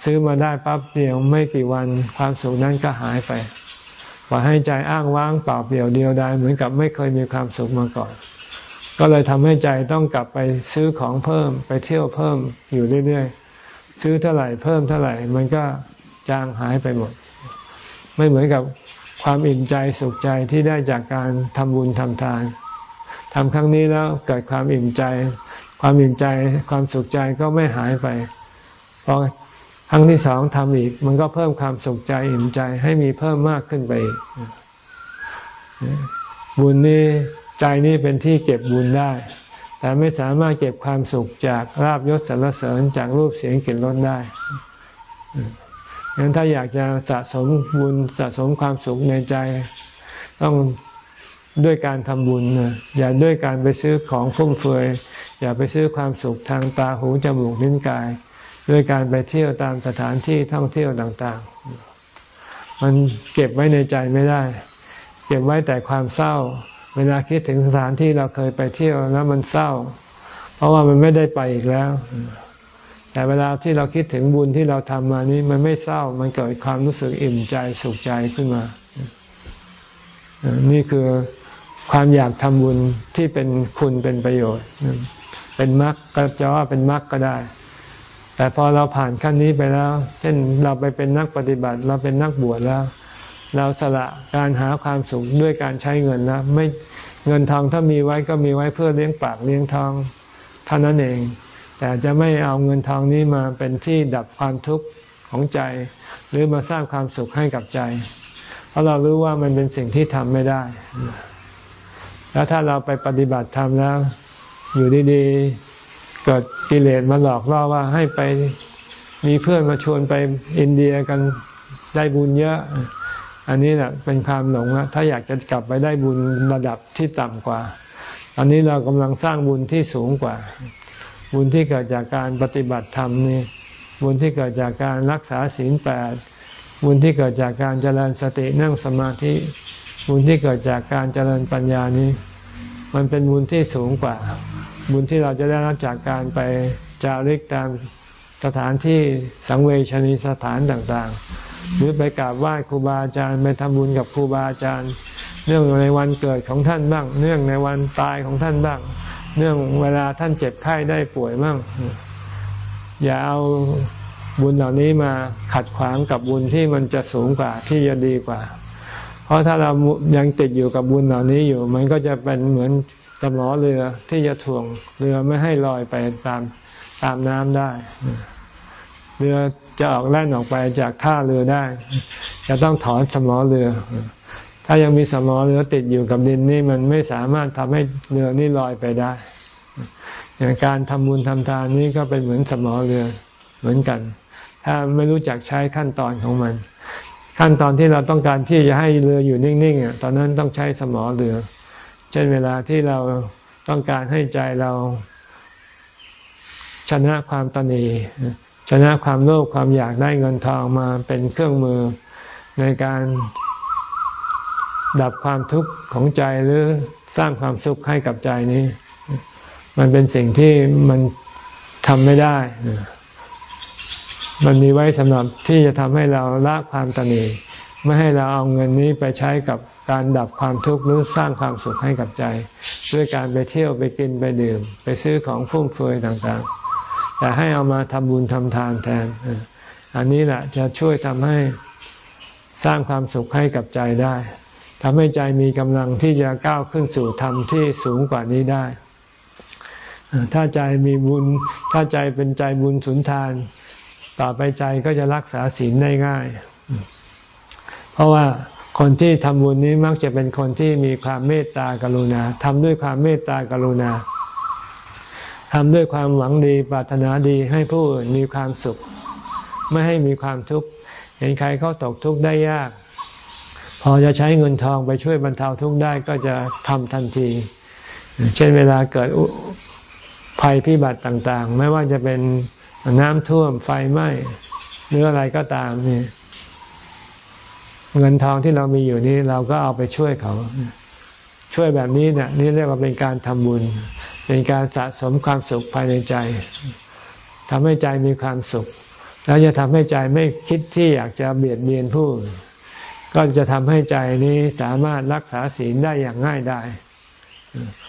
ซื้อมาได้ปั๊บเดียวไม่กี่วันความสุขนั้นก็หายไปปล่อยให้ใจอ้างว้างเปล่าเปลี่ยวเดียวดายเหมือนกับไม่เคยมีความสุขมาก่อน ก็เลยทำให้ใจต้องกลับไปซื้อของเพิ่มไปเที่ยวเพิ่มอยู่เรื่อยๆ ซื้อเท่าไหร่เพิ่มเท่าไหร่ มันก็จางหายไปหมด ไม่เหมือนกับความอิ่มใจสุขใจที่ได้จากการทำบุญทำทานทำครั้งนี้แล้วเกิดความอิ่มใจ ความอิ่มใจความสุขใจก็ไม่หายไปพอครั้งที่สองทำอีก มันก็เพิ่มความสุขใจอิ่มใจให้มีเพิ่มมากขึ้นไปอีกบุญนี้ ใจนี้เป็นที่เก็บบุญได้ แต่ไม่สามารถเก็บความสุขจากราบยศสรรเสริญจากรูปเสียงกลิ่นรสได้งั้นถ้าอยากจะสะสมบุญสะสมความสุขในใจ ต้องด้วยการทำบุญอย่าด้วยการไปซื้อของฟุ่มเฟือยอย่าไปซื้อความสุขทางตาหูจมูกลิ้นกาย ด้วยการไปเที่ยวตามสถานที่ท่องเที่ยวต่างๆ มันเก็บไว้ในใจไม่ได้ เก็บไว้แต่ความเศร้า เวลาคิดถึงสถานที่เราเคยไปเที่ยวแล้วมันเศร้า เพราะว่ามันไม่ได้ไปอีกแล้ว แต่เวลาที่เราคิดถึงบุญที่เราทำมานี้มันไม่เศร้า มันเกิดความรู้สึกอิ่มใจสุขใจขึ้นมา นี่คือความอยากทำบุญที่เป็นคุณเป็นประโยชน์ เป็นมรรคก็จะว่าเป็นมรรคก็ได้ แต่พอเราผ่านขั้นนี้ไปแล้ว เช่นเราไปเป็นนักปฏิบัติ เราเป็นนักบวชแล้ว เราสละการหาความสุขด้วยการใช้เงินแล้วไม่เงินทองถ้ามีไว้ก็มีไว้เพื่อเลี้ยงปากเลี้ยงท้องเท่านั้นเอง แต่จะไม่เอาเงินทองนี้มาเป็นที่ดับความทุกข์ของใจ หรือมาสร้างความสุขให้กับใจ เพราะเรารู้ว่ามันเป็นสิ่งที่ทำไม่ได้ แล้วถ้าเราไปปฏิบัติธรรมแล้ว อยู่ดีๆเกิดกิเลสมาหลอกล่อว่าให้ไปมีเพื่อนมาชวนไปอินเดียกันได้บุญเยอะ อันนี้แหละเป็นความหลงนะถ้าอยากจะกลับไปได้บุญระดับที่ต่ำกว่า อันนี้เรากำลังสร้างบุญที่สูงกว่า บุญที่เกิดจากการปฏิบัติธรรมนี่บุญที่เกิดจากการรักษาศีลแปดบุญที่เกิดจากการเจริญสตินั่งสมาธิ บุญที่เกิดจากการเจริญปัญญานี้ มันเป็นบุญที่สูงกว่า บุญที่เราจะได้รับจากการไปจาริกตามสถานที่สังเวชนีสถานต่างๆ หรือไปกราบไหว้ครูบาอาจารย์ไปทำบุญกับครูบาอาจารย์ เนื่องในวันเกิดของท่านบ้าง เนื่องในวันตายของท่านบ้าง เนื่องเวลาท่านเจ็บไข้ได้ป่วยบ้าง อย่าเอาบุญเหล่านี้มาขัดขวางกับบุญที่มันจะสูงกว่าที่จะดีกว่า เพราะถ้าเรายังติดอยู่กับบุญเหล่านี้อยู่ มันก็จะเป็นเหมือนตำล้อเรือที่จะถ่วงเรือไม่ให้ลอยไปตามตามน้ำได้ เรือจะออกแล่นออกไปจากท่าเรือได้ จะต้องถอนสมอเรือ ถ้ายังมีสมอเรือติดอยู่กับดินนี่มันไม่สามารถทำให้เรือนี่ลอยไปได้อย่างการทำบุญทำทานนี่ก็เป็นเหมือนสมอเรือเหมือนกัน ถ้าไม่รู้จักใช้ขั้นตอนของมัน ขั้นตอนที่เราต้องการที่จะให้เรืออยู่นิ่งๆตอนนั้นต้องใช้สมอเรือ เช่นเวลาที่เราต้องการให้ใจเราชนะความตนี ชนะความโลภความอยากได้เงินทองมาเป็นเครื่องมือในการดับความทุกข์ของใจหรือสร้างความสุขให้กับใจนี้ มันเป็นสิ่งที่มันทำไม่ได้ มันมีไว้สำหรับที่จะทำให้เราละความตนีไม่ให้เราเอาเงินนี้ไปใช้กับการดับความทุกข์หรือสร้างความสุขให้กับใจ ด้วยการไปเที่ยวไปกินไปดื่ม ไปซื้อของฟุ่มเฟือยต่างๆ แต่ให้เอามาทำบุญทำทานแทน อันนี้แหละจะช่วยทำให้สร้างความสุขให้กับใจได้ทำให้ใจมีกำลังที่จะก้าวขึ้นสู่ธรรมที่สูงกว่านี้ได้ ถ้าใจมีบุญ ถ้าใจเป็นใจบุญสุนทาน ต่อไปใจก็จะรักษาศีลได้ง่าย เพราะว่าคนที่ทำบุญนี้มักจะเป็นคนที่มีความเมตตากรุณาทำด้วยความเมตตากรุณาำด้วยความหวังดีปรารถนาดีให้ผู้อื่นมีความสุข ไม่ให้มีความทุกข์เห็นใครเขาตกทุกข์ได้ยาก พอจะใช้เงินทองไปช่วยบรรเทาทุกข์ได้ก็จะทำทันที เช่นเวลาเกิดภัยพิบัติต่างๆ ไม่ว่าจะเป็นน้ำท่วมไฟไหม้หรืออะไรก็ตามนี่เงินทองที่เรามีอยู่นี้เราก็เอาไปช่วยเขา ช่วยแบบนี้เนี่ยนี่เรียกว่าเป็นการทำบุญ เป็นการสะสมความสุขภายในใจทำให้ใจมีความสุข แล้วจะทำให้ใจไม่คิดที่อยากจะเบียดเบียนผู้ก็จะทำให้ใจนี้สามารถรักษาศีลได้อย่างง่ายได้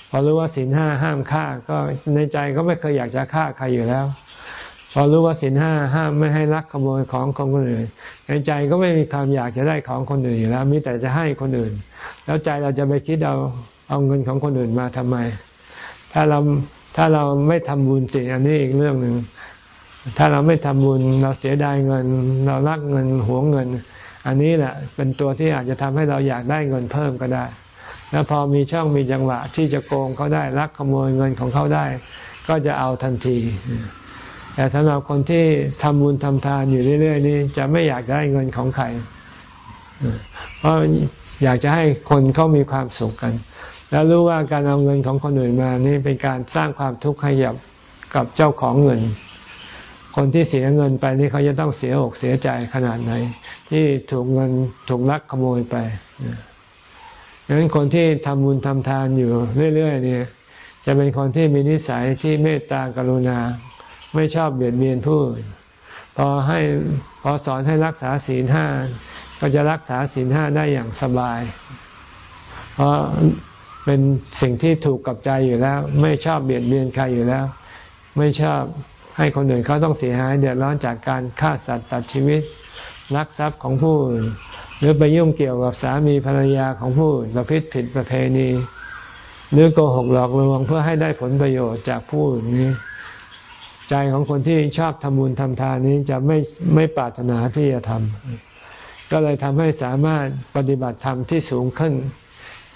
พอรู้ว่าศีลห้าห้ามฆ่า ก็ในใจก็ไม่เคยอยากจะฆ่าใครอยู่แล้ว พอรู้ว่าศีลห้าห้ามไม่ให้ลักขโมยของของคนอื่น ในใจก็ไม่มีความอยากจะได้ของคนอื่นอยู่แล้ว มีแต่จะให้คนอื่น แล้วใจเราจะไปคิดเอาเอาเงินของคนอื่นมาทำไม ถ้าเราถ้าเราไม่ทำบุญสิอันนี้อีกเรื่องหนึ่งถ้าเราไม่ทำบุญเราเสียดายเงิน เรารักเงินหวงเงิน อันนี้แหละเป็นตัวที่อาจจะทำให้เราอยากได้เงินเพิ่มก็ได้ แล้วพอมีช่องมีจังหวะที่จะโกงเขาได้รักขโมยเงินของเขาได้ ก็จะเอาทันที แต่สำหรับคนที่ทำบุญทำทานอยู่เรื่อย ๆ นี้จะไม่อยากได้เงินของใครเพราะอยากจะให้คนเขามีความสุขกัน แล้วรู้ว่าการเอาเงินของคนอื่นมานี่เป็นการสร้างความทุกข์ให้กับกับเจ้าของเงิน คนที่เสียเงินไปนี่เขาจะต้องเสียอกเสียใจขนาดไหน ที่ถูกเงินถูกลักขโมยไปดังนั้นคนที่ทำบุญทำทานอยู่เรื่อยๆเนี่ย จะเป็นคนที่มีนิสัยที่เมตตากรุณา ไม่ชอบเบียดเบียนผู้พอให้พอสอนให้รักษาศีลห้าก็จะรักษาศีลห้าได้อย่างสบาย เพราะ เป็นสิ่งที่ถูกกับใจอยู่แล้ว ไม่ชอบเบียดเบียนใครอยู่แล้ว ไม่ชอบให้คนอื่นเขาต้องเสียหายเดือดร้อนจากการฆ่าสัตว์ตัดชีวิตลักทรัพย์ของผู้อื่นหรือไปยุ่งเกี่ยวกับสามีภรรยาของผู้อื่นประพฤติผิดประเพณี หรือโกหกหลอกลวงเพื่อให้ได้ผลประโยชน์จากผู้อื่นนี้ ใจของคนที่ชอบทำบุญทำทานนี้จะไม่ไม่ปรารถนาที่จะทำก็เลยทำให้สามารถปฏิบัติธรรมที่สูงขึ้น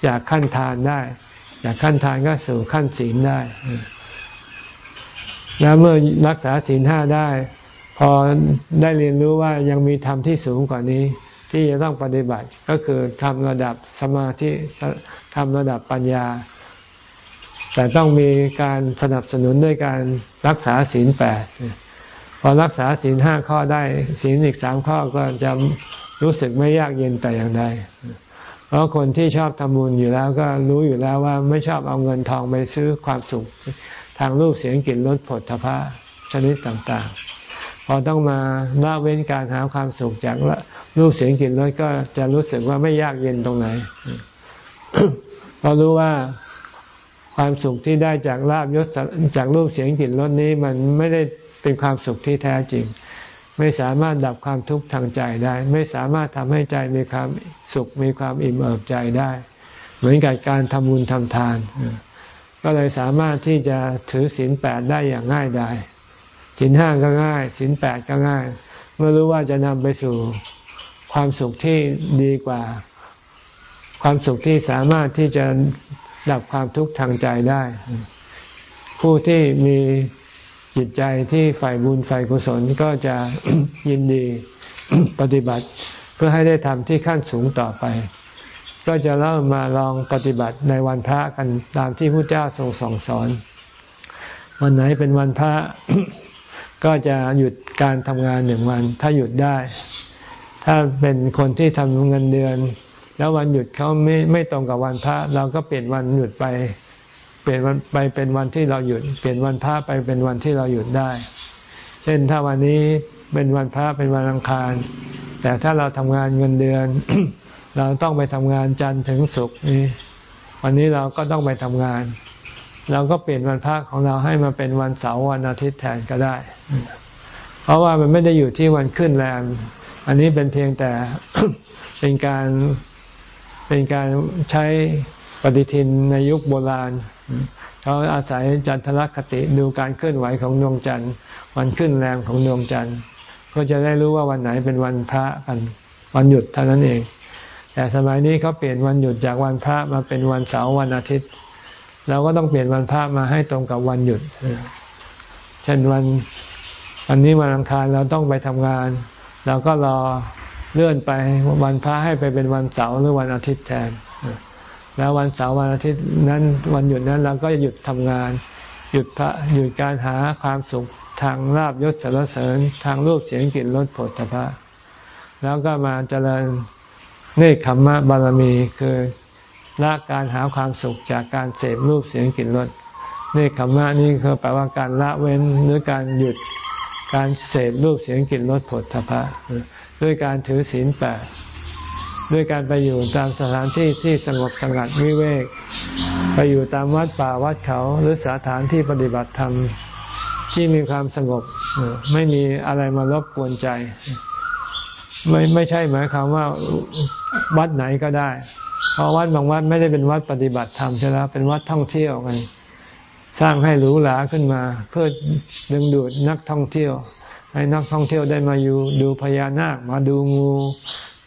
จากขั้นทานได้ จากขั้นทานก็สู่ขั้นศีลได้ แล้วเมื่อรักษาศีลห้าได้ พอได้เรียนรู้ว่ายังมีธรรมที่สูงกว่านี้ ที่จะต้องปฏิบัติก็คือทำระดับสมาธิทำระดับปัญญา แต่ต้องมีการสนับสนุนด้วยการรักษาศีลแปดพอรักษาศีลห้าข้อได้ ศีลอีกสามข้อก็จะรู้สึกไม่ยากเย็นแต่อย่างใด เพราะคนที่ชอบทำบุญอยู่แล้วก็รู้อยู่แล้วว่าไม่ชอบเอาเงินทองไปซื้อความสุข ทางรูปเสียงกลิ่นรสผลทพะชนิดต่างๆ พอต้องมาละเว้นการหาความสุขจากรูปเสียงกลิ่นรสก็จะรู้สึกว่าไม่ยากเย็นตรงไหนเพราะรู้ว่าความสุขที่ได้จากลาบยศจากรูปเสียงกลิ่นรสนี้มันไม่ได้เป็นความสุขที่แท้จริง ไม่สามารถดับความทุกข์ทางใจได้ ไม่สามารถทำให้ใจมีความสุขมีความอิ่มเอิบใจได้ เหมือนกับการทำบุญทำทาน ก็เลยสามารถที่จะถือศีลแปดได้อย่างง่ายดายศีลห้าก็ง่ายศีลแปดก็ง่าย เมื่อรู้ว่าจะนำไปสู่ความสุขที่ดีกว่า ความสุขที่สามารถที่จะดับความทุกข์ทางใจได้ ผู้ที่มี จิตใจที่ฝ่ายบุญฝ่ายกุศลก็จะยินดีปฏิบัติเพื่อให้ได้ทำที่ขั้นสูงต่อไป ก็จะเริ่มมาลองปฏิบัติในวันพระกันตามที่พระเจ้าทรงสอนสอน วันไหนเป็นวันพระก็จะหยุดการทำงานหนึ่งวัน ถ้าหยุดได้ ถ้าเป็นคนที่ทำเงินเดือน แล้ววันหยุดเขาไม่ไม่ตรงกับวันพระ เราก็เปลี่ยนวันหยุดไป เปลี่ยนวันไปเป็นวันที่เราหยุด เปลี่ยนวันพระไปเป็นวันที่เราหยุดได้ เช่นถ้าวันนี้เป็นวันพระเป็นวันอังคาร แต่ถ้าเราทำงานเงินเดือน เราต้องไปทำงานจันทร์ถึงศุกร์นี้วันนี้เราก็ต้องไปทำงาน เราก็เปลี่ยนวันพระของเราให้มาเป็นวันเสาร์วันอาทิตย์แทนก็ได้ เพราะว่ามันไม่ได้อยู่ที่วันขึ้นแรมอันนี้เป็นเพียงแต่เป็นการเป็นการใช้ ปฏิทินในยุคโบราณเขาอาศัยจันทรคติดูการเคลื่อนไหวของดวงจันทร์ วันขึ้นแรมของดวงจันทร์เพื่อจะได้รู้ว่าวันไหนเป็นวันพระกัน วันหยุดเท่านั้นเอง แต่สมัยนี้เขาเปลี่ยนวันหยุดจากวันพระมาเป็นวันเสาร์วันอาทิตย์เราก็ต้องเปลี่ยนวันพระมาให้ตรงกับวันหยุดเช่นวันวันนี้วันอังคารเราต้องไปทำงานเราก็รอเลื่อนไปวันพระให้ไปเป็นวันเสาร์หรือวันอาทิตย์แทน แล้ววันเสาร์วันอาทิตย์นั้นวันหยุดนั้นเราก็หยุดทำงาน หยุดพระหยุดการหาความสุขทางลาบยศสารเสริญ ทางรูปเสียงกลิ่นรสผลตภะแล้วก็มาเจริญเนคขมมะบารมีคือละการหาความสุขจากการเสพรูปเสียงกลิ่นรสเนคขมมะนี่คือแปลว่าการละเว้นหรือการหยุดการเสพรูปเสียงกลิ่นรสผลตภะด้วยการถือศีลแปด ด้วยการไปอยู่ตามสถานที่ที่สงบสงัดวิเวก ไปอยู่ตามวัดป่าวัดเขาหรือสถานที่ปฏิบัติธรรมที่มีความสงบไม่มีอะไรมารบกวนใจ ไม่ไม่ใช่หมายความว่าวัดไหนก็ได้ เพราะวัดบางวัดไม่ได้เป็นวัดปฏิบัติธรรมใช่ไหมเป็นวัดท่องเที่ยวกันสร้างให้หรูหราขึ้นมา เพื่อดึงดูดนักท่องเที่ยว ให้นักท่องเที่ยวได้มาอยู่ดูพญานาคมาดูงู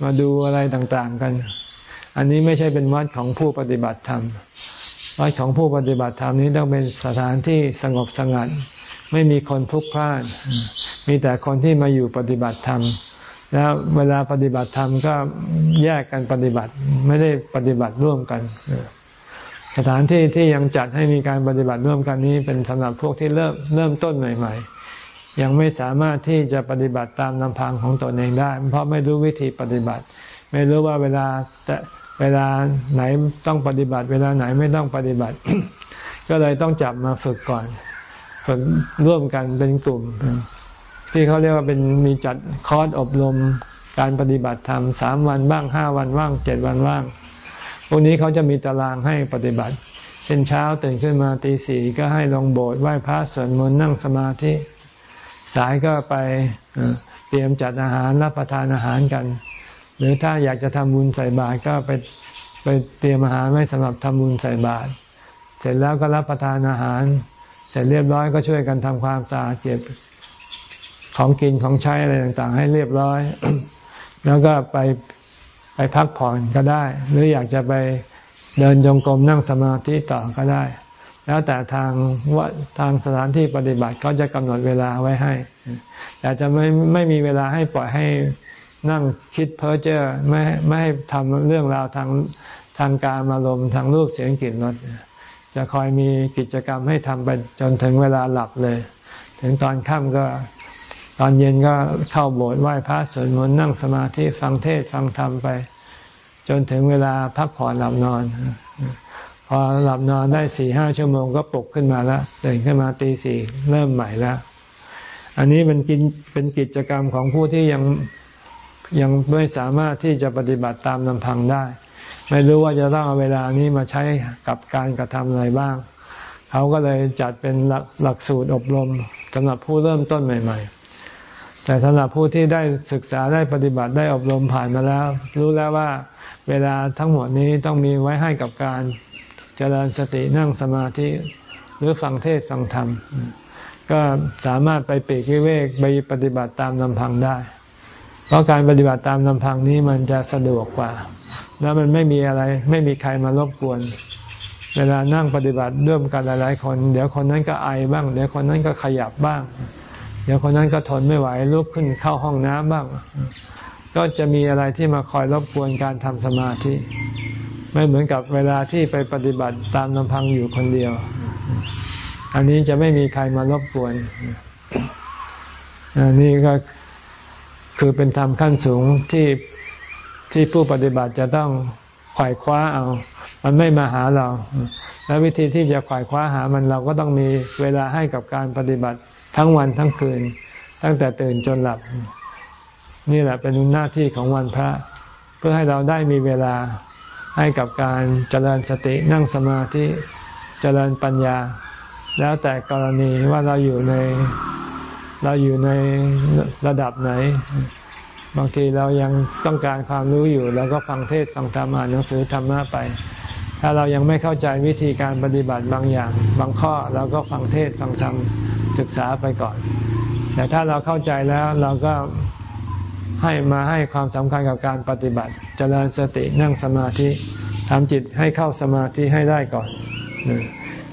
มาดูอะไรต่างๆกัน อันนี้ไม่ใช่เป็นวัดของผู้ปฏิบัติธรรม วัดของผู้ปฏิบัติธรรมนี้ต้องเป็นสถานที่สงบสงัด ไม่มีคนพลุกพล่าน มีแต่คนที่มาอยู่ปฏิบัติธรรม แล้วเวลาปฏิบัติธรรมก็แยกกันปฏิบัติ ไม่ได้ปฏิบัติร่วมกันสถานที่ที่ยังจัดให้มีการปฏิบัติร่วมกันนี้เป็นสำหรับพวกที่เริ่มเริ่มต้นใหม่ ๆ ยังไม่สามารถที่จะปฏิบัติตามลำพังของตนเองได้ เพราะไม่รู้วิธีปฏิบัติ ไม่รู้ว่าเวลาแต่เวลาไหนต้องปฏิบัติ เวลาไหนไม่ต้องปฏิบัติ ก็เลยต้องจับมาฝึกก่อน ฝึกร่วมกันเป็นกลุ่ม ที่เขาเรียกว่าเป็นมีจัดคอร์สอบรมการปฏิบัติธรรมสามวันบ้างห้าวันว่างเจ็ดวันว่างพวกนี้เขาจะมีตารางให้ปฏิบัติ เช่นเช้าตื่นขึ้นมาตีสี่ก็ให้ลงโบสถ์ไหว้พระสวดมนต์นั่งสมาธิ สายก็ไปเตรียมจัดอาหารรับประทานอาหารกัน หรือถ้าอยากจะทำบุญใส่บาตรก็ไปไปเตรียมอาหารไว้สำหรับทำบุญใส่บาตรเสร็จแล้วก็รับประทานอาหาร เสร็จเรียบร้อยก็ช่วยกันทำความสะอาดเก็บของกินของใช้อะไรต่างๆ ให้เรียบร้อย แล้วก็ไปไปพักผ่อนก็ได้ หรืออยากจะไปเดินจงกรมนั่งสมาธิต่อก็ได้ แล้วแต่ทางว่าทางสถานที่ปฏิบัติก็จะกำหนดเวลาไว้ให้ แต่จะไม่ไม่มีเวลาให้ปล่อยให้นั่งคิดเพ้อเจ้อไม่ไม่ให้ทำเรื่องราวทางทางการอารมณ์ทางรูปเสียงกลิ่นรสจะคอยมีกิจกรรมให้ทำไปจนถึงเวลาหลับเลย ถึงตอนค่ำก็ตอนเย็นก็เข้าโบสถ์ไหว้พระสวดมนต์นั่งสมาธิฟังเทศฟังธรรมไป จนถึงเวลาพักผ่อนหลับนอน อหลับนอนได้สี่ห้าชั่วโมงก็ปลุกขึ้นมาแล้วตื่นขึ้นมาตีสี่เริ่มใหม่แล้วอันนี้เป็นกินเป็นกิจกรรมของผู้ที่ยังยังไม่สามารถที่จะปฏิบัติตามลำพังได้ ไม่รู้ว่าจะต้องเอาเวลานี้มาใช้กับการกระทำอะไรบ้าง เขาก็เลยจัดเป็นหลักหลักสูตรอบรมสำหรับผู้เริ่มต้นใหม่ ๆ แต่สำหรับผู้ที่ได้ศึกษาได้ปฏิบัติได้อบรมผ่านมาแล้ว รู้แล้วว่าเวลาทั้งหมดนี้ต้องมีไว้ให้กับการ เจริญสตินั่งสมาธิหรือฟังเทศฟังธรรม ก็สามารถไปปีกวิเวกไปปฏิบัติตามลำพังได้ เพราะการปฏิบัติตามลำพังนี้มันจะสะดวกกว่า แล้วมันไม่มีอะไรไม่มีใครมารบกวน เวลานั่งปฏิบัติร่วมกันหลาย ๆ คน เดี๋ยวคนนั้นก็ไอบ้าง เดี๋ยวคนนั้นก็ขยับบ้าง เดี๋ยวคนนั้นก็ทนไม่ไหวลุกขึ้นเข้าห้องน้ำบ้าง ก็จะมีอะไรที่มาคอยรบกวนการทำสมาธิ ไม่เหมือนกับเวลาที่ไปปฏิบัติตามลำพังอยู่คนเดียว อันนี้จะไม่มีใครมารบกวนอันนี้ก็คือเป็นธรรมขั้นสูงที่ที่ผู้ปฏิบัติจะต้องขวายคว้าเอา มันไม่มาหาเรา และวิธีที่จะขวายคว้าหามันเราก็ต้องมีเวลาให้กับการปฏิบัติทั้งวันทั้งคืน ตั้งแต่ตื่นจนหลับ นี่แหละเป็นหน้าที่ของวันพระ เพื่อให้เราได้มีเวลา ให้กับการเจริญสตินั่งสมาธิเจริญปัญญา แล้วแต่กรณีว่าเราอยู่ในเราอยู่ในระดับไหน บางทีเรายังต้องการความรู้อยู่เราก็ฟังเทศฟังธรรมอ่านหนังสือธรรมะไป ถ้าเรายังไม่เข้าใจวิธีการปฏิบัติบางอย่าง บางข้อเราก็ฟังเทศฟังธรรมศึกษาไปก่อน แต่ถ้าเราเข้าใจแล้วเราก็ ให้มาให้ความสำคัญกับการปฏิบัติจเจริญสตินั่งสมาธิทำจิตให้เข้าสมาธิให้ได้ก่อน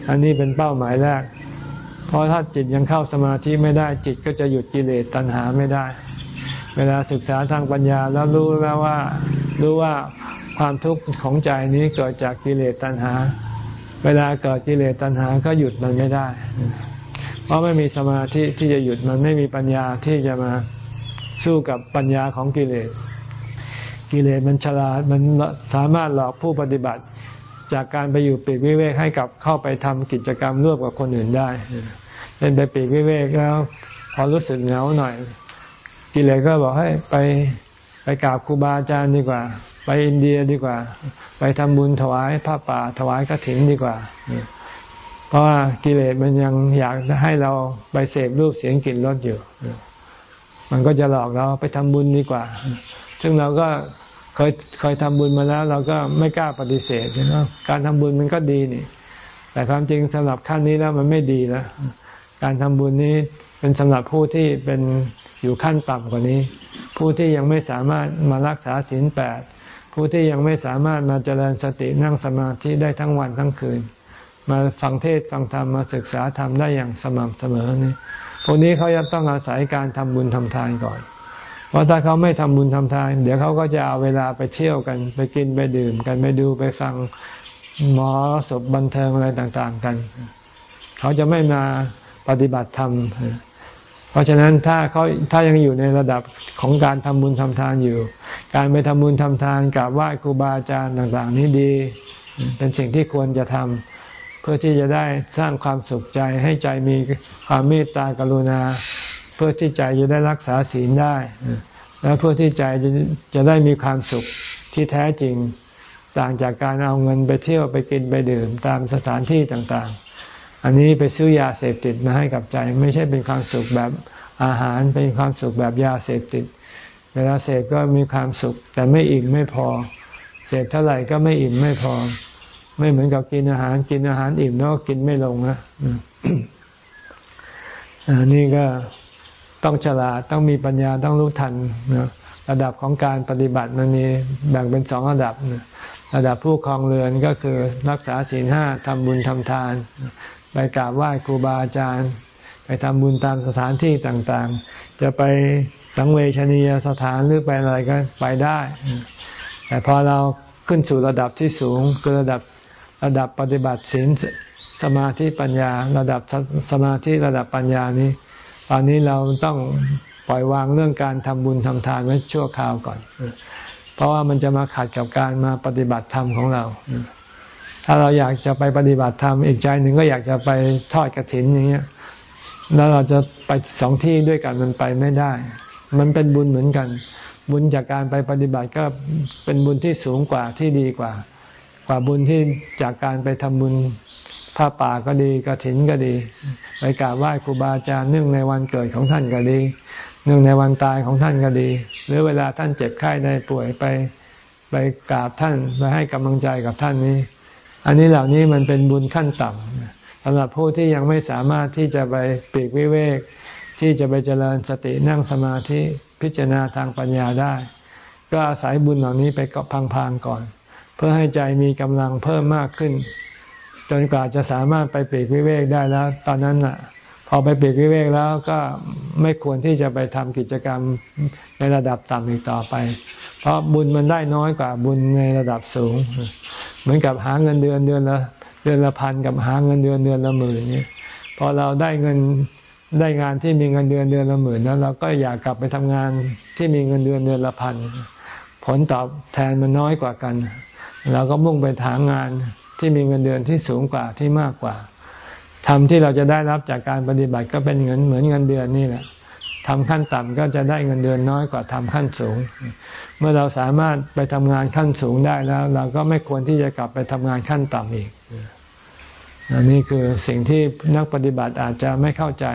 อันนี้เป็นเป้าหมายแรก เพราะถ้าจิตยังเข้าสมาธิไม่ได้จิตก็จะหยุดกิเลสตัณหาไม่ได้ เวลาศึกษาทางปัญญาแล้วรู้แล้วว่ารู้ว่าความทุกข์ของใจนี้เกิดจากกิเลสตัณหา เวลาเกิดกิเลสตัณหาก็หยุดมันไม่ได้ เพราะไม่มีสมาธิที่จะหยุดมันไม่มีปัญญาที่จะมา สู้กับปัญญาของกิเลส กิเลสมันฉลาดมันสามารถหลอกผู้ปฏิบัติ จากการไปอยู่ปีกวิเวกให้กับเข้าไปทำกิจกรรมร่วมกับคนอื่นได้เล่นไปปีกวิเวกแล้วพอรู้สึกเหงาหน่อย กิเลสก็บอกให้ไปไปกราบครูบาอาจารย์ดีกว่า ไปอินเดียดีกว่า ไปทำบุญถวายผ้าป่าถวายกระถิ่นดีกว่า เพราะว่ากิเลสมันยังอยากให้เราไปเสพรูปเสียงกลิ่นรสอยู่ มันก็จะหลอกเราไปทำบุญดีกว่า ซึ่งเราก็เคยเคยทำบุญมาแล้ว เราก็ไม่กล้าปฏิเสธนะการทำบุญมันก็ดีนี่ แต่ความจริงสำหรับขั้นนี้แล้วมันไม่ดีแล้วการทำบุญนี้เป็นสำหรับผู้ที่เป็นอยู่ขั้นต่ำกว่านี้ ผู้ที่ยังไม่สามารถมารักษาศีลแปดผู้ที่ยังไม่สามารถมาเจริญสตินั่งสมาธิได้ทั้งวันทั้งคืน มาฟังเทศฟังธรรมมาศึกษาธรรมได้อย่างสม่ำเสมอนี่ พวกนี้เขาจะต้องอาศัยการทำบุญทำทานก่อน เพราะถ้าเขาไม่ทำบุญทำทาน เดี๋ยวเขาก็จะเอาเวลาไปเที่ยวกัน ไปกินไปดื่มกันไปดูไปฟังหมอศพบันเทิงอะไรต่างๆกัน เขาจะไม่มาปฏิบัติธรรม เพราะฉะนั้นถ้าเขาถ้ายังอยู่ในระดับของการทำบุญทำทานอยู่ การไปทำบุญทำทานกับไหว้ครูบาอาจารย์ต่าง ๆ นี้ดี เป็นสิ่งที่ควรจะทำ เพื่อที่จะได้สร้างความสุขใจให้ใจมีความเมตตากรุณา เพื่อที่ใจจะได้รักษาศีลได้ และเพื่อที่ใจจะจะได้มีความสุขที่แท้จริง ต่างจากการเอาเงินไปเที่ยวไปกินไปดื่มตามสถานที่ต่างๆ อันนี้ไปซื้อยาเสพติดมาให้กับใจ ไม่ใช่เป็นความสุขแบบอาหารเป็นความสุขแบบยาเสพติด เวลาเสพก็มีความสุข แต่ไม่อิ่มไม่พอ เสพเท่าไหร่ก็ไม่อิ่มไม่พอ ไม่เหมือนกับกินอาหารกินอาหารอิ่มแล้วก็กินไม่ลงนะอันนี้ก็ต้องฉลาดต้องมีปัญญาต้องรู้ทันนะระดับของการปฏิบัติมันมีแบ่งเป็นสองระดับนะระดับผู้ครองเรือนก็คือรักษาศีลห้าทำบุญทำทาน ไปกราบไหว้ครูบาอาจารย์ ไปทำบุญตามสถานที่ต่างๆ จะไปสังเวชนียสถานหรือไปอะไรก็ไปได้ แต่พอเราขึ้นสู่ระดับที่สูงคือระดับ ระดับปฏิบัติศีลสมาธิปัญญา ระดับสมาธิระดับปัญญานี้ ตอนนี้เราต้องปล่อยวางเรื่องการทำบุญทำทานไว้ชั่วคราวก่อน เพราะว่ามันจะมาขัดกับการมาปฏิบัติธรรมของเรา ถ้าเราอยากจะไปปฏิบัติธรรมอีกใจหนึ่งก็อยากจะไปทอดกระถินอย่างเงี้ยแล้วเราจะไปสองที่ด้วยกันมันไปไม่ได้ มันเป็นบุญเหมือนกัน บุญจากการไปปฏิบัติก็เป็นบุญที่สูงกว่าที่ดีกว่า ว่าบุญที่จากการไปทำบุญผ้าป่าก็ดีกระถินก็ดี ไปกราบไหว้ครูบาอาจารย์เนื่องในวันเกิดของท่านก็ดี เนื่องในวันตายของท่านก็ดี หรือเวลาท่านเจ็บไข้ได้ป่วยไปไปกราบท่านไปให้กำลังใจกับท่านนี้ อันนี้เหล่านี้มันเป็นบุญขั้นต่ำสำหรับผู้ที่ยังไม่สามารถที่จะไปปีกวิเวก ที่จะไปเจริญสตินั่งสมาธิพิจารณาทางปัญญาได้ ก็อาศัยบุญเหล่านี้ไปเกาะพังๆก่อน พื่อให้ใจมีกำลังเพิ่มมากขึ้น จนกว่าจะสามารถไปปีกวิเวกได้แล้ว ตอนนั้นน่ะ พอไปปีกวิเวกแล้วก็ไม่ควรที่จะไปทำกิจกรรมในระดับต่ำอีกต่อไป เพราะบุญมันได้น้อยกว่าบุญในระดับสูง เหมือนกับหาเงินเดือนเดือนละเดือนละพันกับหาเงินเดือนเดือนละหมื่นเนี่ยพอเราได้เงินได้งานที่มีเงินเดือนเดือนละหมื่นแล้วเราก็อยากกลับไปทำงานที่มีเงินเดือนเดือนละพันผลตอบแทนมันน้อยกว่ากัน เราก็มุ่งไปหางานที่มีเงินเดือนที่สูงกว่าที่มากกว่าทำที่เราจะได้รับจากการปฏิบัติก็เป็นเงินเหมือนเงินเดือนนี่แหละทำขั้นต่ำก็จะได้เงินเดือนน้อยกว่าทำขั้นสูง เมื่อเราสามารถไปทำงานขั้นสูงได้แล้ว เราก็ไม่ควรที่จะกลับไปทำงานขั้นต่ำอีกอันนี้คือสิ่งที่นักปฏิบัติอาจจะไม่เข้าใจ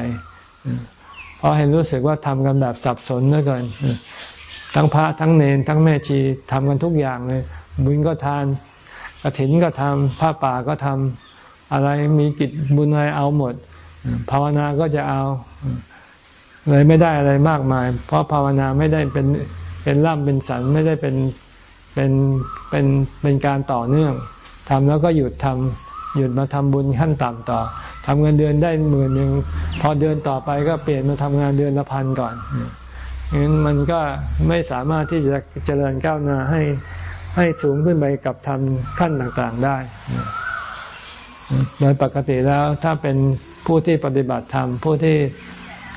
เพราะเห็นรู้สึกว่าทำกันแบบสับสนเหลือเกินทั้งพระทั้งเนนทั้งแม่ชีทำกันทุกอย่างเลย บุญก็ทานกระถินก็ทำผ้าป่าก็ทำอะไรมีกิจบุญอะไรเอาหมด ภาวนาก็จะเอาเลยไม่ได้อะไรมากมาย เพราะภาวนาไม่ได้เป็นเป็นร่ำเป็นสันไม่ได้เป็นเป็นเป็นเป็นการต่อเนื่องทำแล้วก็หยุดทำหยุดมาทำบุญขั้นต่ำต่อทำเงินเดือนได้หมื่นหนึ่งพอเดือนต่อไปก็เปลี่ยนมาทำงานเดือนละพันก่อนงั้นมันก็ไม่สามารถที่จะเจริญก้าวหน้าให้ ให้สูงขึ้นไปกับทำขั้นต่างๆได้ โดยปกติแล้วถ้าเป็นผู้ที่ปฏิบัติธรรมผู้ที่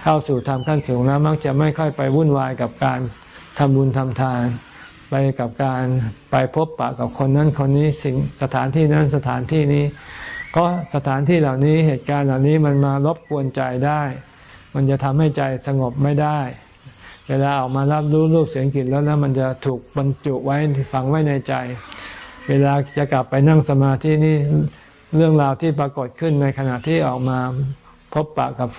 เข้าสู่ธรรมขั้นสูงแล้วมักจะไม่ค่อยไปวุ่นวายกับการทำบุญทำทาน ไปกับการไปพบปะกับคนนั้นคนนี้สิ่งสถานที่นั้นสถานที่นี้ เพราะสถานที่เหล่านี้เหตุการณ์เหล่านี้มันมารบกวนใจได้ มันจะทำให้ใจสงบไม่ได้ เวลาออกมารับรู้รูปเสียงกลิ่นแล้วนะมันจะถูกบรรจุไว้ฝังไว้ในใจ เวลาจะกลับไปนั่งสมาธินี่เรื่องราวที่ปรากฏขึ้นในขณะที่ออกมาพบปะกับ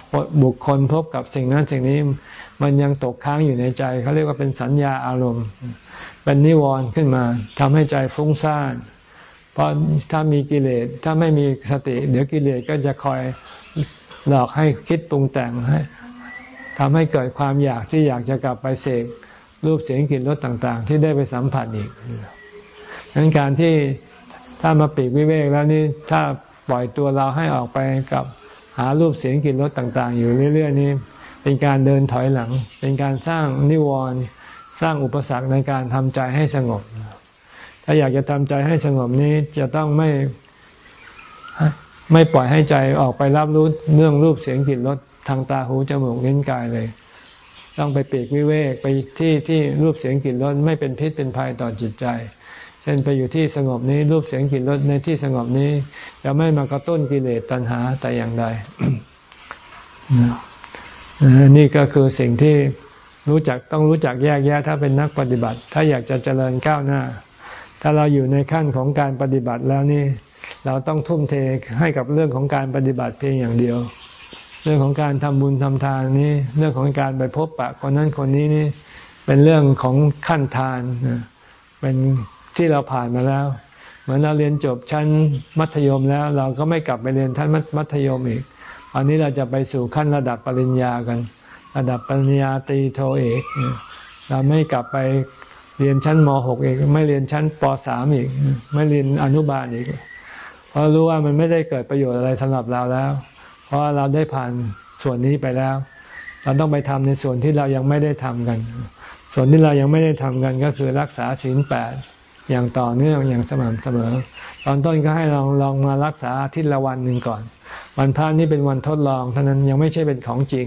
บุคคลพบกับสิ่งนั้นสิ่งนี้มันยังตกค้างอยู่ในใจเขาเรียกว่าเป็นสัญญาอารมณ์ เป็นนิวรณ์ขึ้นมาทำให้ใจฟุ้งซ่านเพราะถ้ามีกิเลสถ้าไม่มีสติ เดี๋ยวกิเลสก็จะคอยหลอกให้คิดปรุงแต่งให้ ทำให้เกิดความอยากที่อยากจะกลับไปเสกรูปเสียงกลิ่นรสต่าง ๆ ที่ได้ไปสัมผัสอีกดังนั้นการที่ถ้ามาปีกวิเวกแล้วนี่ถ้าปล่อยตัวเราให้ออกไปกับหารูปเสียงกลิ่นรสต่าง ๆ อยู่เรื่อย ๆ นี้เป็นการเดินถอยหลัง เป็นการสร้างนิวรณ์สร้างอุปสรรคในการทำใจให้สงบ ถ้าอยากจะทำใจให้สงบนี้จะต้องไม่ไม่ปล่อยให้ใจออกไปรับรู้เรื่องรูปเสียงกลิ่นรส ทางตาหูจมูกลิ้นกายเลย ต้องไปปีกวิเวกไปที่ที่รูปเสียงกลิ่นรสไม่เป็นพิษเป็นภัยต่อจิตใจ เช่นไปอยู่ที่สงบนี้รูปเสียงกลิ่นรสในที่สงบนี้ จะไม่มากระตุ้นกิเลสตัณหาแต่อย่างใดนี่ก็คือสิ่งที่รู้จักต้องรู้จักแยกแยะถ้าเป็นนักปฏิบัติ ถ้าอยากจะเจริญก้าวหน้า ถ้าเราอยู่ในขั้นของการปฏิบัติแล้วนี่ เราต้องทุ่มเทให้กับเรื่องของการปฏิบัติเพียงอย่างเดียว เรื่องของการทำบุญทำทานนี้เรื่องของการไปพบปะคนนั้นคนนี้นี่เป็นเรื่องของขั้นทานเป็นที่เราผ่านมาแล้ว เหมือนเราเรียนจบชั้นมัธยมแล้ว เราก็ไม่กลับไปเรียนชั้นมัธยมอีกอันนี้เราจะไปสู่ขั้นระดับปริญญากัน ระดับปริญญาตรีโทเอกเราไม่กลับไปเรียนชั้นม .6 อีกไม่เรียนชั้นป .3 อีก ไม่เรียนอนุบาลอีก เพราะรู้ว่ามันไม่ได้เกิดประโยชน์อะไรสำหรับเราแล้ว เพราะเราได้ผ่านส่วนนี้ไปแล้ว เราต้องไปทำในส่วนที่เรายังไม่ได้ทำกัน ส่วนที่เรายังไม่ได้ทำกันก็คือรักษาศีลแปดอย่างต่อเนื่องอย่างสม่ำเสมอ ตอนต้นก็ให้ลองลองมารักษาอาทิตย์ละวันหนึ่งก่อน วันพระนี่เป็นวันทดลองเท่านั้นยังไม่ใช่เป็นของจริง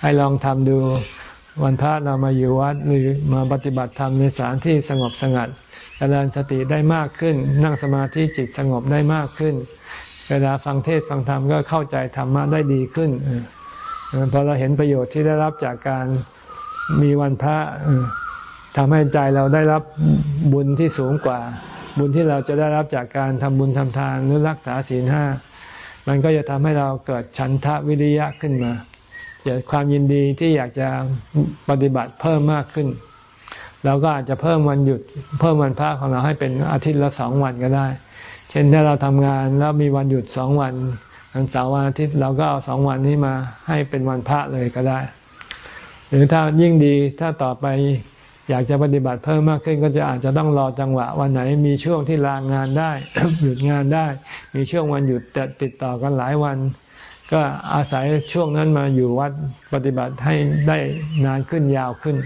ให้ลองทำดูวันพระเรามาอยู่วัดหรือมาปฏิบัติธรรมในสถานที่สงบสงัดเจริญสติได้มากขึ้น นั่งสมาธิจิตสงบได้มากขึ้น เวลาฟังเทศฟังธรรมก็เข้าใจธรรมะได้ดีขึ้นพอเราเห็นประโยชน์ที่ได้รับจากการมีวันพระทำให้ใจเราได้รับบุญที่สูงกว่า บุญที่เราจะได้รับจากการทำบุญทำทานหรือรักษาศีลห้ามันก็จะทำให้เราเกิดฉันทะวิริยะขึ้นมาเกิดความยินดีที่อยากจะปฏิบัติเพิ่มมากขึ้น เราก็อาจจะเพิ่มวันหยุด เพิ่มวันพระของเราให้เป็นอาทิตย์ละสองวันก็ได้ เช่นถ้าเราทำงานแล้วมีวันหยุดสองวันวันเสาร์วันอาทิตย์เราก็เอาสองวันนี้มาให้เป็นวันพระเลยก็ได้ หรือถ้ายิ่งดีถ้าต่อไปอยากจะปฏิบัติเพิ่มมากขึ้นก็จะอาจจะต้องรอจังหวะ วันไหนมีช่วงที่ลางงานได้ หยุดงานได้ มีช่วงวันหยุดแต่ติดต่อกันหลายวัน ก็อาศัยช่วงนั้นมาอยู่วัดปฏิบัติให้ได้นานขึ้นยาวขึ้น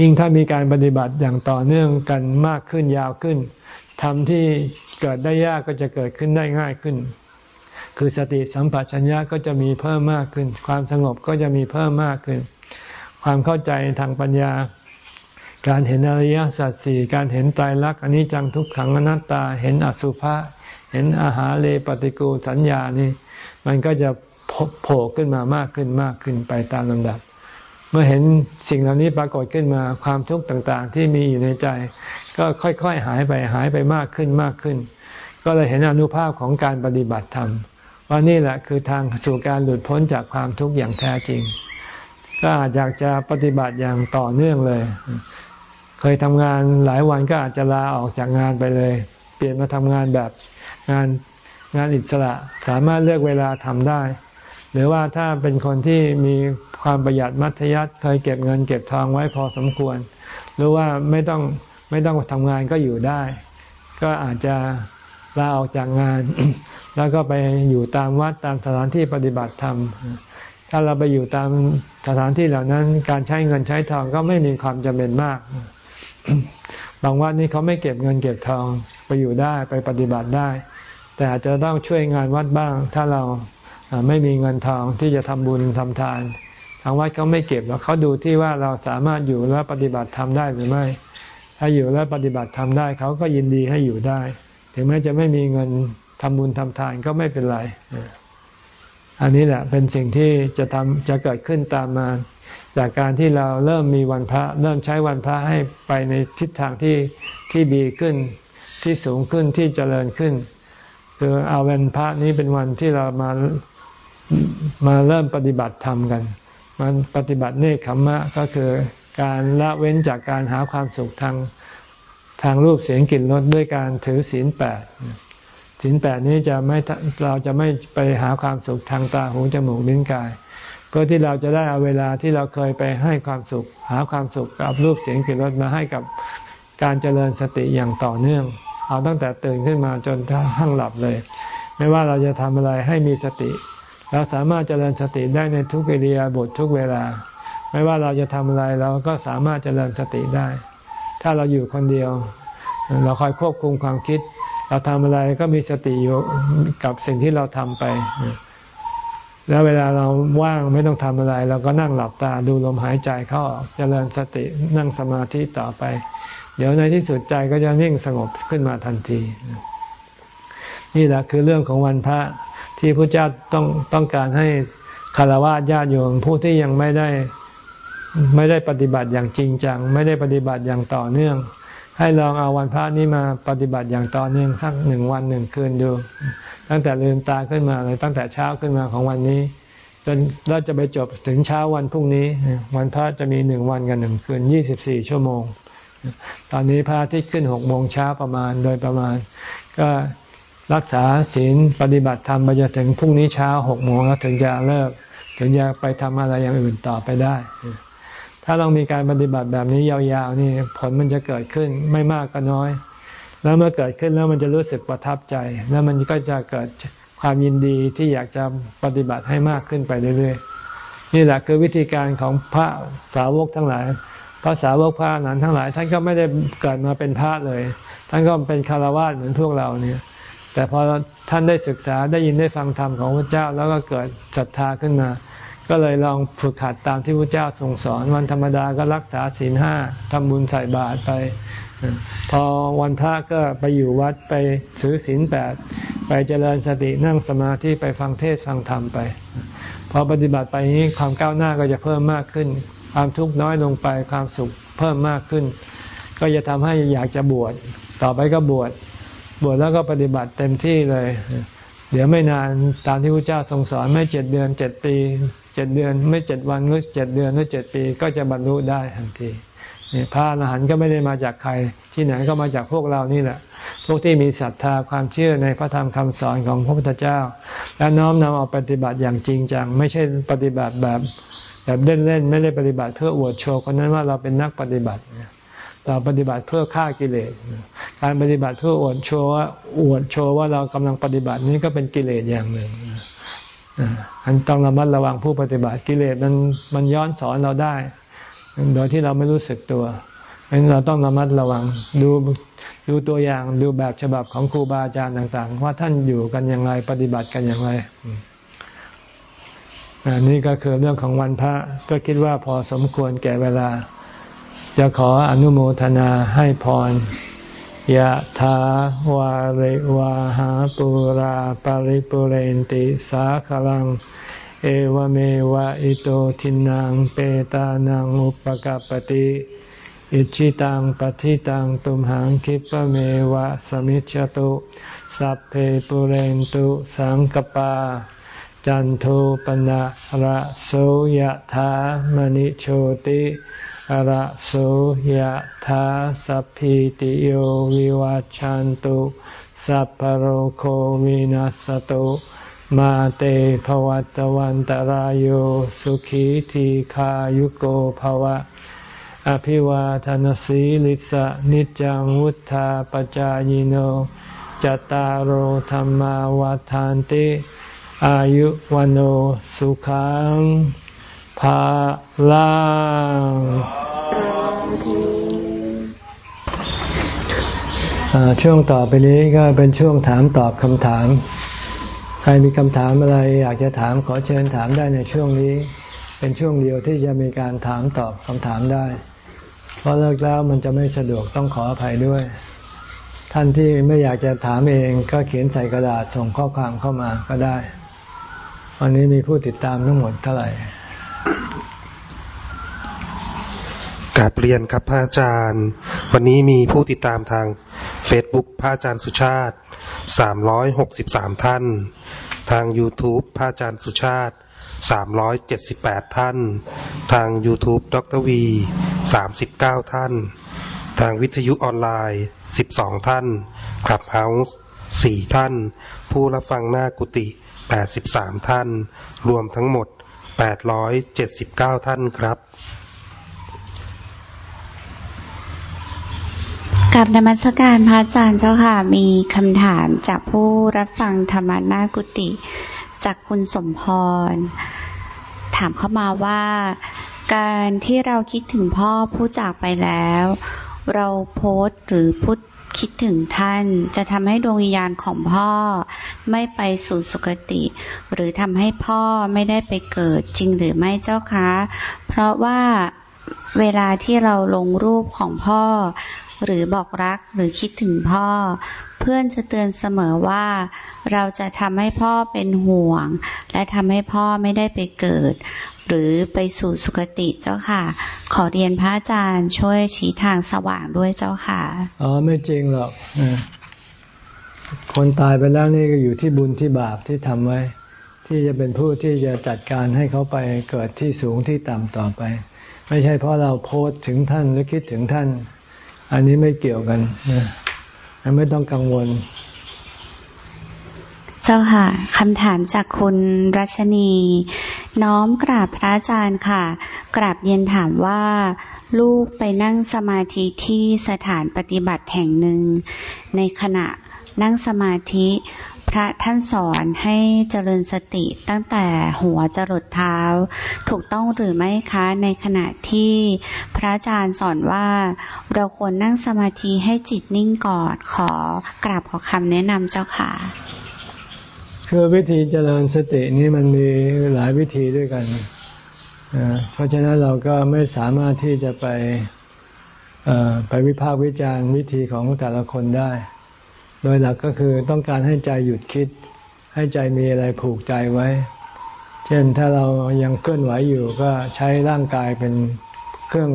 ยิ่งถ้ามีการปฏิบัติอย่างต่อเนื่องกันมากขึ้นยาวขึ้น ทำที่เกิดได้ยากก็จะเกิดขึ้นได้ง่ายขึ้น คือสติสัมปชัญญะก็จะมีเพิ่มมากขึ้น ความสงบก็จะมีเพิ่มมากขึ้น ความเข้าใจทางปัญญา การเห็นอริยสัจสี่การเห็นไตรลักษณ์อันนี้จังทุกขังอนัตตา เห็นอสุภะเห็นอาหารเลปฏิกูสัญญานี่ มันก็จะโผล่ขึ้นมามากขึ้นมากขึ้นไปตามลำดับ เมื่อเห็นสิ่งเหล่านี้ปรากฏขึ้นมาความทุกข์ต่าง ๆ ที่มีอยู่ในใจ ก็ค่อยๆหายไปหายไปมากขึ้นมากขึ้น ก็เลยเห็นอนุภาพของการปฏิบัติธรรมว่านี่แหละคือทางสู่การหลุดพ้นจากความทุกข์อย่างแท้จริง ก็อาจอยากจะปฏิบัติอย่างต่อเนื่องเลย เคยทำงานหลายวันก็อาจจะลาออกจากงานไปเลย เปลี่ยนมาทำงานแบบงานงานอิสระสามารถเลือกเวลาทำได้ หรือว่าถ้าเป็นคนที่มีความประหยัดมัธยัติเคยเก็บเงินเก็บทองไว้พอสมควร หรือว่าไม่ต้อง ไม่ต้องทำงานก็อยู่ได้ ก็อาจจะลาออกจากงาน แล้วก็ไปอยู่ตามวัดตามสถานที่ปฏิบัติธรรม ถ้าเราไปอยู่ตามสถานที่เหล่านั้น การใช้เงินใช้ทองก็ไม่มีความจำเป็นมาก บางวัดนี้เขาไม่เก็บเงินเก็บทองไปอยู่ได้ไปปฏิบัติได้ แต่อาจจะต้องช่วยงานวัดบ้าง ถ้าเราไม่มีเงินทองที่จะทำบุญทำทาน ทางวัดเขาไม่เก็บหรอกเขาดูที่ว่าเราสามารถอยู่และปฏิบัติทำได้หรือไม่ ถ้าอยู่และปฏิบัติทำได้เขาก็ยินดีให้อยู่ได้ ถึงแม้จะไม่มีเงินทำบุญทำทานก็ไม่เป็นไร อันนี้แหละเป็นสิ่งที่จะทำจะเกิดขึ้นตามมา จากการที่เราเริ่มมีวันพระ เริ่มใช้วันพระให้ไปในทิศทางที่ที่ดีขึ้น ที่สูงขึ้นที่เจริญขึ้น คือเอาวันพระนี้เป็นวันที่เรามามาเริ่มปฏิบัติธรรมกัน มันปฏิบัติเนคขมมะก็คือ การละเว้นจากการหาความสุขทางทางรูปเสียงกลิ่นรสด้วยการถือศีลแปดศีลแปดนี้จะไม่เราจะไม่ไปหาความสุขทางตาหูจมูกลิ้นกาย เพื่อที่เราจะได้เอาเวลาที่เราเคยไปให้ความสุข หาความสุขกับรูปเสียงกลิ่นรสมาให้กับการเจริญสติอย่างต่อเนื่อง เอาตั้งแต่ตื่นขึ้นมาจนทั้งหลับเลย ไม่ว่าเราจะทำอะไรให้มีสติ เราสามารถเจริญสติได้ในทุกอิริยบททุกเวลา ไม่ว่าเราจะทำอะไรเราก็สามารถเจริญสติได้ ถ้าเราอยู่คนเดียว เราคอยควบคุมความคิด เราทำอะไรก็มีสติอยู่กับสิ่งที่เราทำไป แล้วเวลาเราว่างไม่ต้องทำอะไร เราก็นั่งหลับตาดูลมหายใจเข้าออกเจริญสตินั่งสมาธิต่อไป เดี๋ยวในที่สุดใจก็จะนิ่งสงบขึ้นมาทันที นี่แหละคือเรื่องของวันพระที่พระเจ้าต้องต้องการให้คารวะญาติโยมผู้ที่ยังไม่ได้ ไม่ได้ปฏิบัติอย่างจริงจัง ไม่ได้ปฏิบัติอย่างต่อเนื่อง ให้ลองเอาวันพระนี้มาปฏิบัติอย่างต่อเนื่องสักหนึ่งวันหนึ่งคืนดู ตั้งแต่ลืมตาขึ้นมาเลยตั้งแต่เช้าขึ้นมาของวันนี้จนเราจะไปจบถึงเช้าวันพรุ่งนี้ วันพระจะมีหนึ่งวันกับหนึ่งคืนยี่สิบสี่ชั่วโมง ตอนนี้พระที่ขึ้นหกโมงเช้าประมาณโดยประมาณ ก็รักษาศีลปฏิบัติธรรมไปจนถึงพรุ่งนี้เช้าหกโมงแล้วถึงจะเลิก ถึงจะไปทำอะไรอย่างอื่นต่อไปได้ ถ้าเรามีการปฏิบัติแบบนี้ยาวๆนี่ผลมันจะเกิดขึ้นไม่มากก็น้อย แล้วเมื่อเกิดขึ้นแล้วมันจะรู้สึกประทับใจ แล้วมันก็จะเกิดความยินดีที่อยากจะปฏิบัติให้มากขึ้นไปเรื่อยๆนี่แหละคือวิธีการของพระสาวกทั้งหลายพระสาวกพระนั้นทั้งหลาย ท่านก็ไม่ได้เกิดมาเป็นพระเลย ท่านก็เป็นคารวะเหมือนพวกเราเนี่ย แต่พอท่านได้ศึกษาได้ยินได้ฟังธรรมของพระเจ้าแล้วก็เกิดศรัทธาขึ้นมา ก็เลยลองฝึกหัดตามที่พระเจ้าทรงสอน วันธรรมดาก็รักษาศีลห้าทำบุญใส่บาตรไป พอวันพระก็ไปอยู่วัดไปซื้อศีลแปดไปเจริญสตินั่งสมาธิไปฟังเทศฟังธรรมไป พอปฏิบัติไปนี้ความก้าวหน้าก็จะเพิ่มมากขึ้น ความทุกข์น้อยลงไปความสุขเพิ่มมากขึ้น ก็จะทำให้อยากจะบวชต่อไปก็บวชบวชแล้วก็ปฏิบัติเต็มที่เลย เดี๋ยวไม่นานตามที่พระเจ้าทรงสอนไม่เจ็ดเดือนเจ็ดปี เจ็ดเดือน ไม่เจ็ดวันหรือเจ็ดเดือนหรือเจ็ดปีก็จะบรรลุได้ทันทีพระอรหันต์ก็ไม่ได้มาจากใคร ที่ไหนก็มาจากพวกเรานี่แหละ พวกที่มีศรัทธาความเชื่อในพระธรรมคำสอนของพระพุทธเจ้า และน้อมนำเอาปฏิบัติอย่างจริงจัง ไม่ใช่ปฏิบัติแบบแบบเล่นๆไม่ได้ปฏิบัติเพื่ออวดโชว์คนนั้นว่าเราเป็นนักปฏิบัติเราปฏิบัติเพื่อฆ่ากิเลส การปฏิบัติเพื่ออวดโชว์ว่าอวดโชว์ว่าเรากำลังปฏิบัตินี้ก็เป็นกิเลสอย่างหนึ่ง อันต้องระมัดระวังผู้ปฏิบัติกิเลสมันมันย้อนสอนเราได้ โดยที่เราไม่รู้สึกตัวเพราะนั้นเราต้องระมัดระวังดูดูตัวอย่างดูแบบฉบับของครูบาอาจารย์ต่าง ๆ ว่าท่านอยู่กันอย่างไรปฏิบัติกันอย่างไรอันนี้ก็คือเรื่องของวันพระก็คิดว่าพอสมควรแก่เวลา จะขออนุโมทนาให้พร ยะถาวาริวาหาปุราปาริปุเรนติสาคลัง เอวเมวะอิโตทินังเปตานังอุปกาปติอิชิตังปฏิตังตุมหังคิปเมวะสมิจฉตุสัพเพปุเรนตุสังกปา จันโทปนะระโสยธามณิโชติ ระโสยธาสัพพิติโยวิวัจจันตุสัพพโรโควินัสตุมาเตภวัตวันตารโยสุขีทีขายุโกภวะ อภิวาทานสีลิสะนิจังวุธาปจายโนจตารโหธรรมาวาทานติ อายุวันโอสุขัง ภาลังช่วงต่อไปนี้ก็เป็นช่วงถามตอบคำถาม ใครมีคำถามอะไรอยากจะถามขอเชิญถามได้ในช่วงนี้ เป็นช่วงเดียวที่จะมีการถามตอบคำถามได้ เพราะเลิกแล้วมันจะไม่สะดวกต้องขออภัยด้วย ท่านที่ไม่อยากจะถามเองก็เขียนใส่กระดาษส่งข้อความเข้ามาก็ได้ วันนี้มีผู้ติดตามทั้งหมดเท่าไหร่ กาบเรียนครับพระอาจารย์ วันนี้มีผู้ติดตามทาง Facebook พระอาจารย์สุชาติสามร้อยหกสิบสามท่าน ทาง YouTube พระอาจารย์สุชาติสามร้อยเจ็ดสิบแปดท่าน ทาง YouTube ดรวีสามสิบเก้าท่าน ทางวิทยุออนไลน์สิบสองท่านคลับเฮาส์สี่ท่าน ผู้รับฟังหน้ากุฏิแปดสิบสามท่าน รวมทั้งหมด แปดร้อยเจ็ดสิบเก้าท่านครับกับนมัสการพระอาจารย์เจ้าค่ะ มีคำถามจากผู้รับฟังธรรมนากุติจากคุณสมพร ถามเข้ามาว่า การที่เราคิดถึงพ่อผู้จากไปแล้ว เราโพสหรือพุท คิดถึงท่านจะทำให้ดวงวิญญาณของพ่อ ไม่ไปสู่สุคติ หรือทำให้พ่อไม่ได้ไปเกิดจริงหรือไม่เจ้าคะ เพราะว่าเวลาที่เราลงรูปของพ่อ หรือบอกรักหรือคิดถึงพ่อ พื่อนจะเตือนเสมอว่า เราจะทำให้พ่อเป็นห่วง และทำให้พ่อไม่ได้ไปเกิด หรือไปสู่สุคติเจ้าค่ะ ขอเรียนพระอาจารย์ช่วยชี้ทางสว่างด้วยเจ้าค่ะอ๋อไม่จริงหรอกคนตายไปแล้วนี่ก็อยู่ที่บุญที่บาปที่ทำไว้ ที่จะเป็นผู้ที่จะจัดการให้เขาไปเกิดที่สูงที่ต่ำต่อไป ไม่ใช่เพราะเราโพสถึงท่านหรือคิดถึงท่าน อันนี้ไม่เกี่ยวกันนะ ไม่ต้องกังวล เจ้าค่ะคำถามจากคุณรัชนี น้อมกราบพระอาจารย์ค่ะ กราบเย็นถามว่า ลูกไปนั่งสมาธิที่สถานปฏิบัติแห่งหนึ่ง ในขณะนั่งสมาธิ พระท่านสอนให้เจริญสติตั้งแต่หัวจรดเท้า ถูกต้องหรือไม่คะในขณะที่พระอาจารย์สอนว่าเราควรนั่งสมาธิให้จิตนิ่งก่อนขอกราบขอคำแนะนำเจ้าค่ะ คือวิธีเจริญสตินี้มันมีหลายวิธีด้วยกัน เพราะฉะนั้นเราก็ไม่สามารถที่จะไปไปวิพากษ์วิจารณ์วิธีของแต่ละคนได้ โดยหลักก็คือต้องการให้ใจหยุดคิด ให้ใจมีอะไรผูกใจไว้ เช่นถ้าเรายังเคลื่อนไหวอยู่ก็ใช้ร่างกายเป็นเครื่อง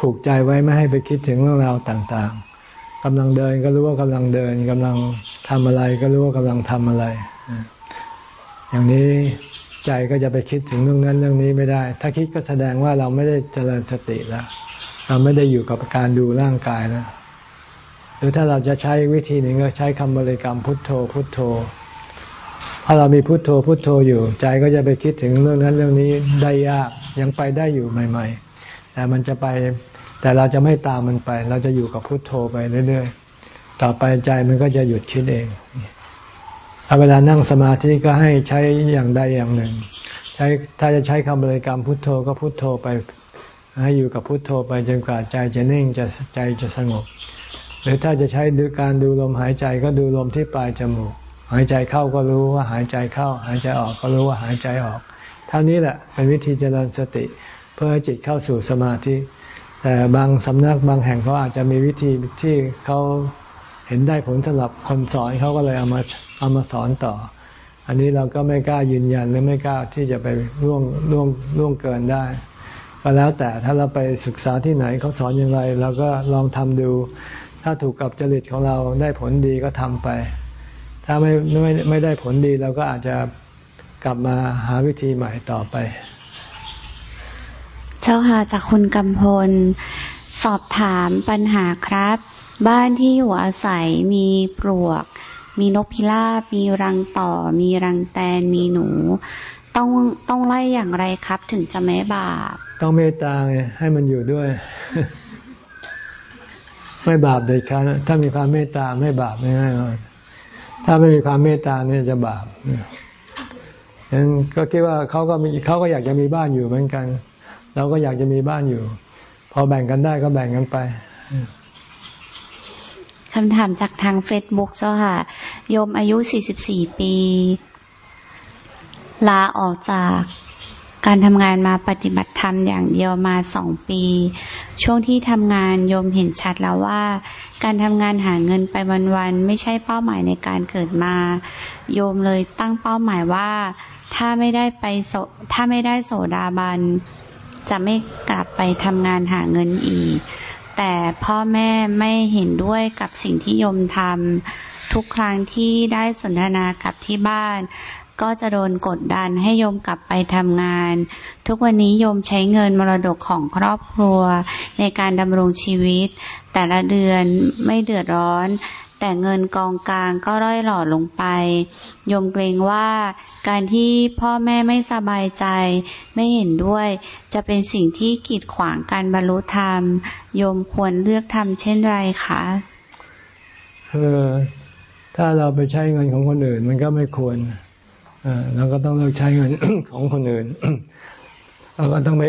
ผูกใจไว้ไม่ให้ไปคิดถึงเรื่องราวต่างๆกำลังเดินก็รู้ว่ากำลังเดินกำลังทำอะไรก็รู้ว่ากำลังทำอะไร อย่างนี้ใจก็จะไปคิดถึงเรื่องนั้นเรื่องนี้ไม่ได้ ถ้าคิดก็แสดงว่าเราไม่ได้เจริญสติแล้ว เราไม่ได้อยู่กับการดูร่างกายแล้ว หรือถ้าเราจะใช้วิธีหนึ่งก็ใช้คำบริกรรมพุทโธพุทโธ ถ้าเรามีพุทโธพุทโธอยู่ ใจก็จะไปคิดถึงเรื่องนั้นเรื่องนี้ได้ยากยังไปได้อยู่ใหม่ ๆ แต่มันจะไปแต่เราจะไม่ตามมันไป เราจะอยู่กับพุทโธไปเรื่อยๆ ต่อไปใจมันก็จะหยุดคิดเองถ้าเวลานั่งสมาธิก็ให้ใช้อย่างใดอย่างหนึ่ง ใช้ถ้าจะใช้คำบริกรรมพุทโธก็พุทโธไป ให้อยู่กับพุทโธไปจนกว่าใจจะนิ่งจะใจจะสงบ หรือถ้าจะใช้ดูการดูลมหายใจก็ดูลมที่ปลายจมูก หายใจเข้าก็รู้ว่าหายใจเข้า หายใจออกก็รู้ว่าหายใจออก เท่านี้แหละเป็นวิธีเจริญสติ เพื่อให้จิตเข้าสู่สมาธิ แต่บางสำนักบางแห่งเขาอาจจะมีวิธีที่เขาเห็นได้ผลสำหรับคนสอนเขาก็เลยเอามาเอามาสอนต่อ อันนี้เราก็ไม่กล้ายืนยันหรือไม่กล้าที่จะไปล่วงล่วงล่วงเกินได้ก็แล้วแต่ถ้าเราไปศึกษาที่ไหนเขาสอนอย่างไรเราก็ลองทำดู ถ้าถูกกับจริตของเราได้ผลดีก็ทำไป ถ้าไม่ไม่ไม่ได้ผลดีเราก็อาจจะกลับมาหาวิธีใหม่ต่อไป เจ้าค่ะจากคุณกำพล สอบถามปัญหาครับ บ้านที่อยู่อาศัยมีปลวก มีนกพิราบ มีรังต่อ มีรังแตน มีหนู ต้องต้องไล่อย่างไรครับ ถึงจะไม่บาป ต้องเมตตาให้มันอยู่ด้วย ไม่บาปเด็ดขาดถ้ามีความเมตตาไม่บาปไม่แน่นอนถ้าไม่มีความเมตตาเนี่ยจะบาปฉะนั้นก็คิดว่าเขาก็มีเขาก็อยากจะมีบ้านอยู่เหมือนกัน เราก็อยากจะมีบ้านอยู่ พอแบ่งกันได้ก็แบ่งกันไปคำถามจากทางเฟซบุ๊กเจ้าค่ะ โยมอายุ 44 ปี ลาออกจาก การทำงานมาปฏิบัติธรรมอย่างเดียวมาสองปี ช่วงที่ทำงานโยมเห็นชัดแล้วว่า การทำงานหาเงินไปวันๆไม่ใช่เป้าหมายในการเกิดมา โยมเลยตั้งเป้าหมายว่า ถ้าไม่ได้ไปถ้าไม่ได้โสดาบัน จะไม่กลับไปทำงานหาเงินอีก แต่พ่อแม่ไม่เห็นด้วยกับสิ่งที่โยมทำทุกครั้งที่ได้สนทนากับที่บ้าน ก็จะโดนกดดันให้โยมกลับไปทำงาน ทุกวันนี้โยมใช้เงินมรดกของครอบครัว ในการดำรงชีวิต แต่ละเดือนไม่เดือดร้อน แต่เงินกองกลางก็ร่อยหล่อลงไป โยมเกรงว่าการที่พ่อแม่ไม่สบายใจไม่เห็นด้วย จะเป็นสิ่งที่กีดขวางการบรรลุธรรม โยมควรเลือกทำเช่นไรคะเออถ้าเราไปใช้เงินของคนอื่น มันก็ไม่ควร เราก็ต้องเลิกใช้เงินของคนอื่นเราก็ต้องไป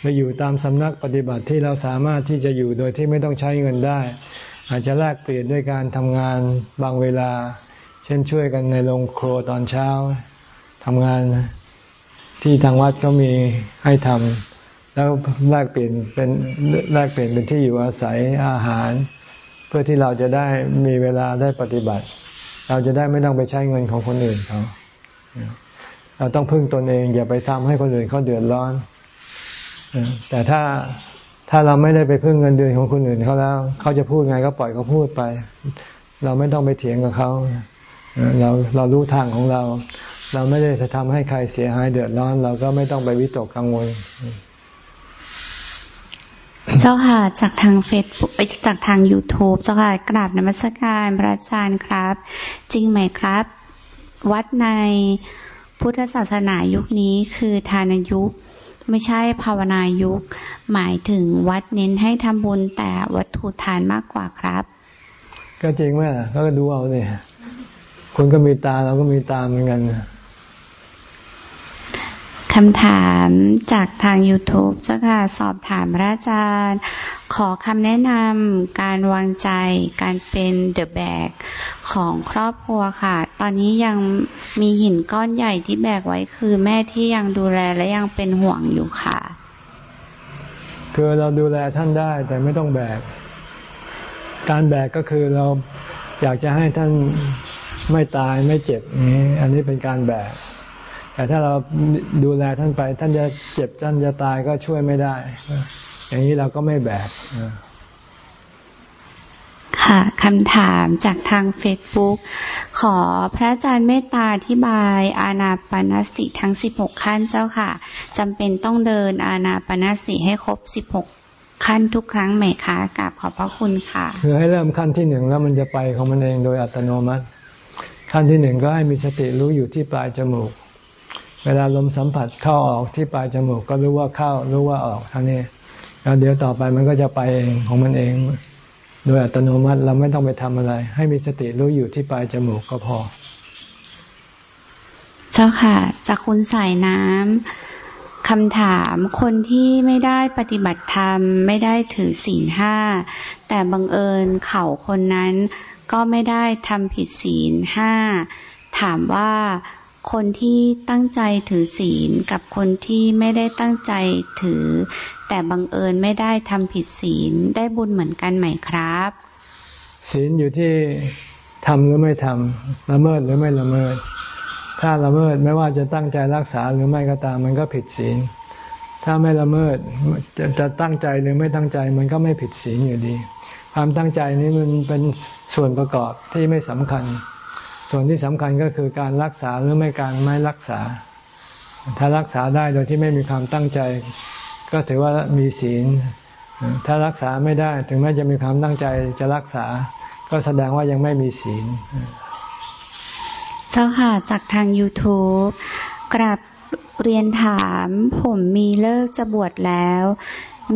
ไปอยู่ตามสำนักปฏิบัติที่เราสามารถที่จะอยู่โดยที่ไม่ต้องใช้เงินได้ อาจจะแลกเปลี่ยนด้วยการทำงานบางเวลา เช่นช่วยกันในโรงครัวตอนเช้าทำงานที่ทางวัดก็มีให้ทำแล้วแลกเปลี่ยนเป็นแลกเปลี่ยนเป็นที่อยู่อาศัยอาหาร เพื่อที่เราจะได้มีเวลาได้ปฏิบัติ เราจะได้ไม่ต้องไปใช้เงินของคนอื่นเขา เราต้องพึ่งตนเอง อย่าไปทำให้คนอื่นเขาเดือดร้อน แต่ถ้าถ้าเราไม่ได้ไปพึ่งเงินเดือนของคนอื่นเขาแล้ว เขาจะพูดไงก็ปล่อยเขาพูดไป เราไม่ต้องไปเถียงกับเขาเราเรารู้ทางของเรา เราไม่ได้จะทำให้ใครเสียหายเดือดร้อน เราก็ไม่ต้องไปวิตกกังวลเจ้าค่ะจากทางเฟซบุ๊กจากทาง YouTube เจ้าค่ะกราบนมัสการพระอาจารย์ครับ จริงไหมครับ วัดในพุทธศาสนายุคนี้คือทานยุค ไม่ใช่ภาวนายุค หมายถึงวัดเน้นให้ทำบุญแต่วัตถุทานมากกว่าครับ ก็จริงไหมล่ะก็ดูเอาเนี่ยคุณก็มีตาเราก็มีตาเหมือนกันคำถามจากทาง YouTube เจ้าค่ะสอบถามพระอาจารย์ ขอคำแนะนำการวางใจการเป็นเดอะแบกของครอบครัวค่ะ ตอนนี้ยังมีหินก้อนใหญ่ที่แบกไว้คือแม่ที่ยังดูแลและยังเป็นห่วงอยู่ค่ะ คือเราดูแลท่านได้แต่ไม่ต้องแบก การแบกก็คือเราอยากจะให้ท่านไม่ตายไม่เจ็บนี้อันนี้เป็นการแบก แต่ถ้าเราดูแลท่านไป ท่านจะเจ็บท่านจะตายก็ช่วยไม่ได้ อย่างนี้เราก็ไม่แบก ค่ะคำถามจากทางเฟซบุ๊กขอพระอาจารย์เมตตาอธิบายอาณาปณสติทั้งสิบหกขั้นเจ้าค่ะจำเป็นต้องเดินอาณาปณสติให้ครบสิบหกขั้นทุกครั้งไหมคะกราบขอบพระคุณค่ะ คือให้เริ่มขั้นที่หนึ่งแล้วมันจะไปของมันเองโดยอัตโนมัติ ขั้นที่หนึ่งก็ให้มีสติรู้อยู่ที่ปลายจมูก เวลาลมสัมผัสเข้าออกที่ปลายจมูกก็รู้ว่าเข้ารู้ว่าออกท่านี้แล้วเดี๋ยวต่อไปมันก็จะไปเองของมันเอง โดยอัตโนมัติเราไม่ต้องไปทำอะไร ให้มีสติรู้อยู่ที่ปลายจมูกก็พอ เจ้าค่ะ จากคุณสายน้ำคำถามคนที่ไม่ได้ปฏิบัติธรรม ไม่ได้ถือศีลห้า แต่บังเอิญเขาคนนั้นก็ไม่ได้ทำผิดศีลห้า ถามว่า คนที่ตั้งใจถือศีลกับคนที่ไม่ได้ตั้งใจถือ แต่บังเอิญไม่ได้ทำผิดศีลได้บุญเหมือนกันไหมครับ ศีลอยู่ที่ทำหรือไม่ทำละเมิดหรือไม่ละเมิด ถ้าละเมิดไม่ว่าจะตั้งใจรักษาหรือไม่ก็ตามมันก็ผิดศีล ถ้าไม่ละเมิดจะจะตั้งใจหรือไม่ตั้งใจมันก็ไม่ผิดศีลอยู่ดี ความตั้งใจนี้มันเป็นส่วนประกอบที่ไม่สำคัญ ส่วนที่สำคัญก็คือการรักษาหรือไม่การไม่รักษา ถ้ารักษาได้โดยที่ไม่มีความตั้งใจ ก็ถือว่ามีศีล ถ้ารักษาไม่ได้ถึงแม้จะมีความตั้งใจจะรักษา ก็แสดงว่ายังไม่มีศีล เจ้าค่ะจากทาง YouTube กราบเรียนถามผมมีเลิกจะบวชแล้ว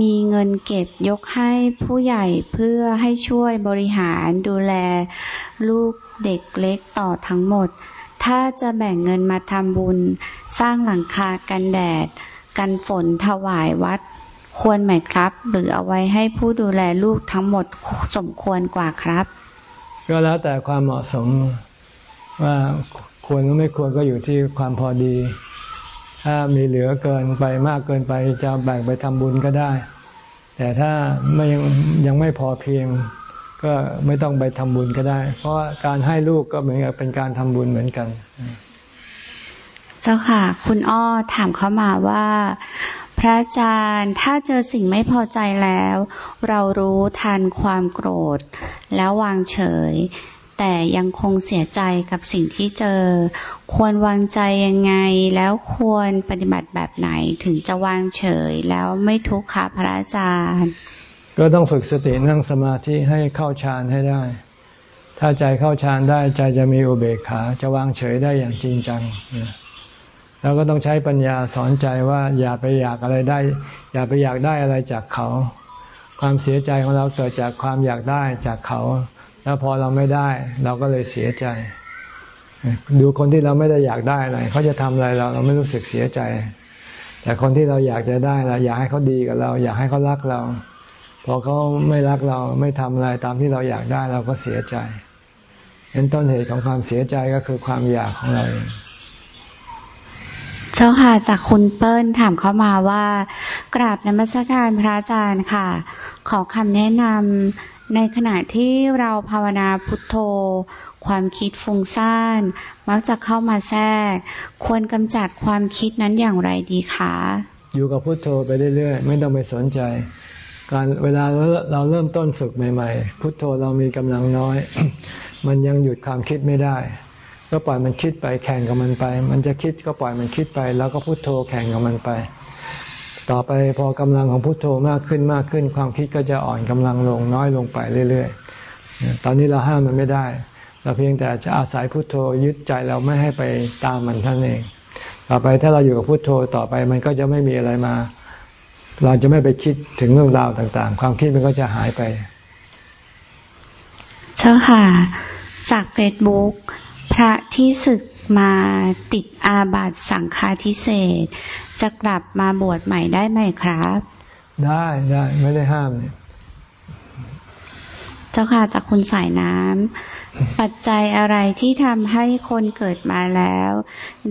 มีเงินเก็บยกให้ผู้ใหญ่เพื่อให้ช่วยบริหารดูแลลูกเด็กเล็กต่อทั้งหมด ถ้าจะแบ่งเงินมาทำบุญ สร้างหลังคากันแดด กันฝนถวายวัด ควรไหมครับ หรือเอาไว้ให้ผู้ดูแลลูกทั้งหมดสมควรกว่าครับ ก็แล้วแต่ความเหมาะสมว่าควรหรือไม่ควรก็อยู่ที่ความพอดี ถ้ามีเหลือเกินไปมากเกินไปจะแบ่งไปทำบุญก็ได้ แต่ถ้าไม่ยังยังไม่พอเพียง ก็ไม่ต้องไปทำบุญก็ได้ เพราะการให้ลูกก็เหมือนกับเป็นการทำบุญเหมือนกัน เจ้าค่ะ คุณอ้อถามเข้ามาว่า พระอาจารย์ถ้าเจอสิ่งไม่พอใจแล้ว เรารู้ทันความโกรธ แล้ววางเฉย แต่ยังคงเสียใจกับสิ่งที่เจอ ควรวางใจยังไง แล้วควรปฏิบัติแบบไหนถึงจะวางเฉย แล้วไม่ทุกข์ค่ะพระอาจารย์ ก็ต้องฝึกสตินั่งสมาธิให้เข้าฌานให้ได้ ถ้าใจเข้าฌานได้ใจจะมีอุเบกขาจะวางเฉยได้อย่างจริงจังแล้วก็ต้องใช้ปัญญาสอนใจว่าอย่าไปอยากอะไรได้ อย่าไปอยากได้อะไรจากเขา ความเสียใจของเราเกิดจากความอยากได้จากเขา แล้วพอเราไม่ได้ เราก็เลยเสียใจ ดูคนที่เราไม่ได้อยากได้อะไรเขาจะทำอะไรเราเราไม่รู้สึกเสียใจ แต่คนที่เราอยากจะได้เราอยากให้เขาดีกับเรา อยากให้เขารักเรา พอเขาไม่รักเราไม่ทำอะไรตามที่เราอยากได้เราก็เสียใจเป็นต้นเหตุของความเสียใจก็คือความอยากของเราเองเจ้าค่ะจากคุณเปิ้ลถามเข้ามาว่า กราบนมัสการพระอาจารย์ค่ะ ขอคำแนะนำ ในขณะที่เราภาวนาพุทโธ ความคิดฟุ้งซ่าน มักจะเข้ามาแทรก ควรกำจัดความคิดนั้นอย่างไรดีคะอยู่กับพุทโธไปเรื่อยๆ ไม่ต้องไปสนใจ การเวลาเราเริ่มต้นฝึกใหม่ๆ พุทโธเรามีกำลังน้อย มันยังหยุดความคิดไม่ได้ ก็ปล่อยมันคิดไปแข่งกับมันไป มันจะคิดก็ปล่อยมันคิดไป แล้วก็พุทโธแข่งกับมันไป ต่อไปพอกำลังของพุทโธมากขึ้นมากขึ้น ความคิดก็จะอ่อนกำลังลงน้อยลงไปเรื่อยๆ ตอนนี้เราห้ามมันไม่ได้ เราเพียงแต่จะอาศัยพุทโธยึดใจเราไม่ให้ไปตามมันท่านเอง ต่อไปถ้าเราอยู่กับพุทโธต่อไปมันก็จะไม่มีอะไรมา เราจะไม่ไปคิดถึงเรื่องราวต่าง ๆ ความคิดมันก็จะหายไป เช่ค่ะ จากเฟซบุ๊กพระที่ศึก มาติดอาบัติสังฆาทิเศษจะกลับมาบวชใหม่ได้ไหมครับ ได้ได้ไม่ได้ห้ามเนี่ยเจ้าค่ะจากคุณสายน้ำปัจจัยอะไรที่ทำให้คนเกิดมาแล้ว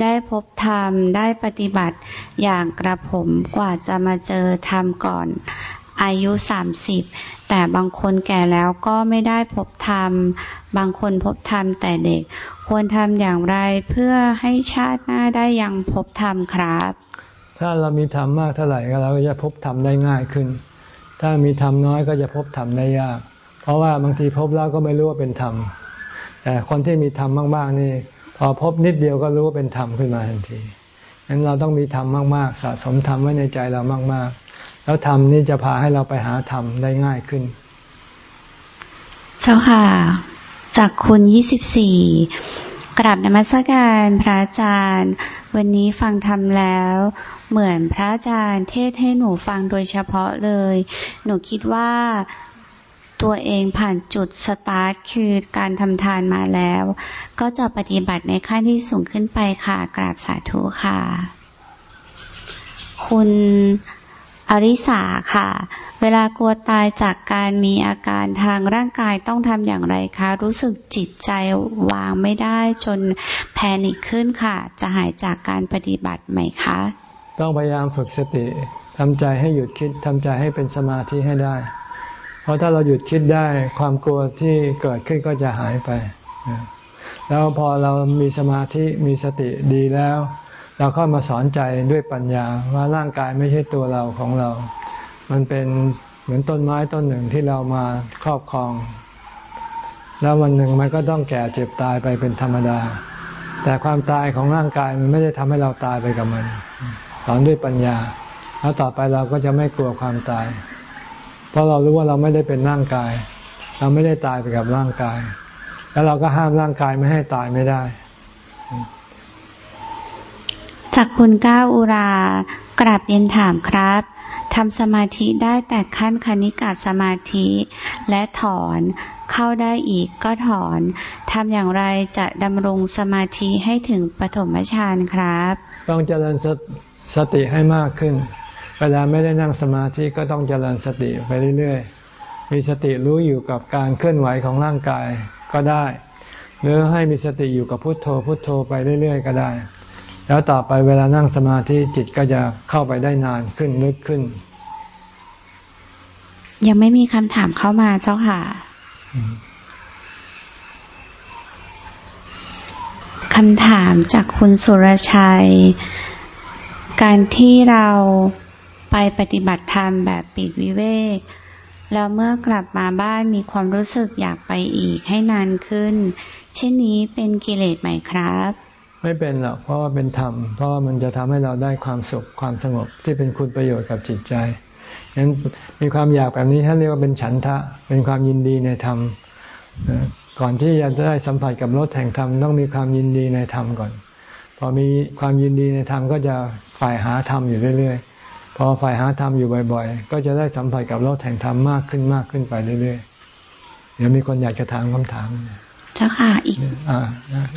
ได้พบธรรมได้ปฏิบัติอย่างกระผมกว่าจะมาเจอธรรมก่อน อายุสามสิบแต่บางคนแก่แล้วก็ไม่ได้พบธรรม บางคนพบธรรมแต่เด็ก ควรทำอย่างไรเพื่อให้ชาติหน้าได้ยังพบธรรมครับ ถ้าเรามีธรรมมากเท่าไหร่เราก็จะพบธรรมได้ง่ายขึ้น ถ้ามีธรรมน้อยก็จะพบธรรมได้ยาก เพราะว่าบางทีพบแล้วก็ไม่รู้ว่าเป็นธรรม แต่คนที่มีธรรมมากๆนี่ พอพบนิดเดียวก็รู้ว่าเป็นธรรมขึ้นมาทันทีงั้นเราต้องมีธรรมมากๆ สะสมธรรมไว้ในใจเรามากๆ แล้วธรรมนี่จะพาให้เราไปหาธรรมได้ง่ายขึ้น เจ้าค่ะ จากคุณยี่สิบสี่กราบนมัสการพระอาจารย์ วันนี้ฟังธรรมแล้ว เหมือนพระอาจารย์เทศให้หนูฟังโดยเฉพาะเลย หนูคิดว่าตัวเองผ่านจุดสตาร์ทคือการทำทานมาแล้ว ก็จะปฏิบัติในขั้นที่สูงขึ้นไปค่ะ กราบสาธุค่ะ คุณ อริสาค่ะ เวลากลัวตายจากการมีอาการทางร่างกายต้องทำอย่างไรคะ รู้สึกจิตใจวางไม่ได้จนแพนิคขึ้นค่ะ จะหายจากการปฏิบัติไหมคะ ต้องพยายามฝึกสติทำใจให้หยุดคิดทำใจให้เป็นสมาธิให้ได้ เพราะถ้าเราหยุดคิดได้ความกลัวที่เกิดขึ้นก็จะหายไป แล้วพอเรามีสมาธิมีสติดีแล้ว เราก็มาสอนใจด้วยปัญญาว่าร่างกายไม่ใช่ตัวเราของเรา มันเป็นเหมือนต้นไม้ต้นหนึ่งที่เรามาครอบครอง แล้ววันหนึ่งมันก็ต้องแก่เจ็บตายไปเป็นธรรมดา แต่ความตายของร่างกายมันไม่ได้ทำให้เราตายไปกับมัน สอนด้วยปัญญา แล้วต่อไปเราก็จะไม่กลัวความตาย เพราะเรารู้ว่าเราไม่ได้เป็นร่างกาย เราไม่ได้ตายไปกับร่างกาย แล้วเราก็ห้ามร่างกายไม่ให้ตายไม่ได้ จากคุณก้าอุรากราบเรียนถามครับทำสมาธิได้แต่ขั้นคณิกาสมาธิและถอนเข้าได้อีกก็ถอนทำอย่างไรจะดำรงสมาธิให้ถึงปฐมฌานครับ ต้องเจริญสติให้มากขึ้น เวลาไม่ได้นั่งสมาธิก็ต้องเจริญสติไปเรื่อยๆ มีสติรู้อยู่กับการเคลื่อนไหวของร่างกายก็ได้ หรือให้มีสติอยู่กับพุทโธพุทโธไปเรื่อยๆ ก็ได้ แล้วต่อไปเวลานั่งสมาธิจิตก็จะเข้าไปได้นานขึ้นลึกขึ้น ยังไม่มีคำถามเข้ามาเจ้าค่ะคำถามจากคุณสุรชัย การที่เราไปปฏิบัติธรรมแบบปีกวิเวก แล้วเมื่อกลับมาบ้านมีความรู้สึกอยากไปอีกให้นานขึ้น เช่นนี้เป็นกิเลสไหมครับ ไม่เป็นหรอกเพราะว่าเป็นธรรม เพราะว่ามันจะทำให้เราได้ความสุขความสงบที่เป็นคุณประโยชน์กับจิตใจฉะนั้นมีความอยากแบบนี้ท่านเรียกว่าเป็นฉันทะ เป็นความยินดีในธรรมก่อนที่จะได้สัมผัสกับรสแห่งธรรมต้องมีความยินดีในธรรมก่อน พอมีความยินดีในธรรมก็จะฝ่ายหาธรรมอยู่เรื่อยๆ พอฝ่ายหาธรรมอยู่บ่อย ๆ ก็จะได้สัมผัสกับรสแห่งธรรมมากขึ้นมากขึ้นไปเรื่อยๆ เดี๋ยวมีคนอยากจะถามคำถามเจ้าค่ะอีกอ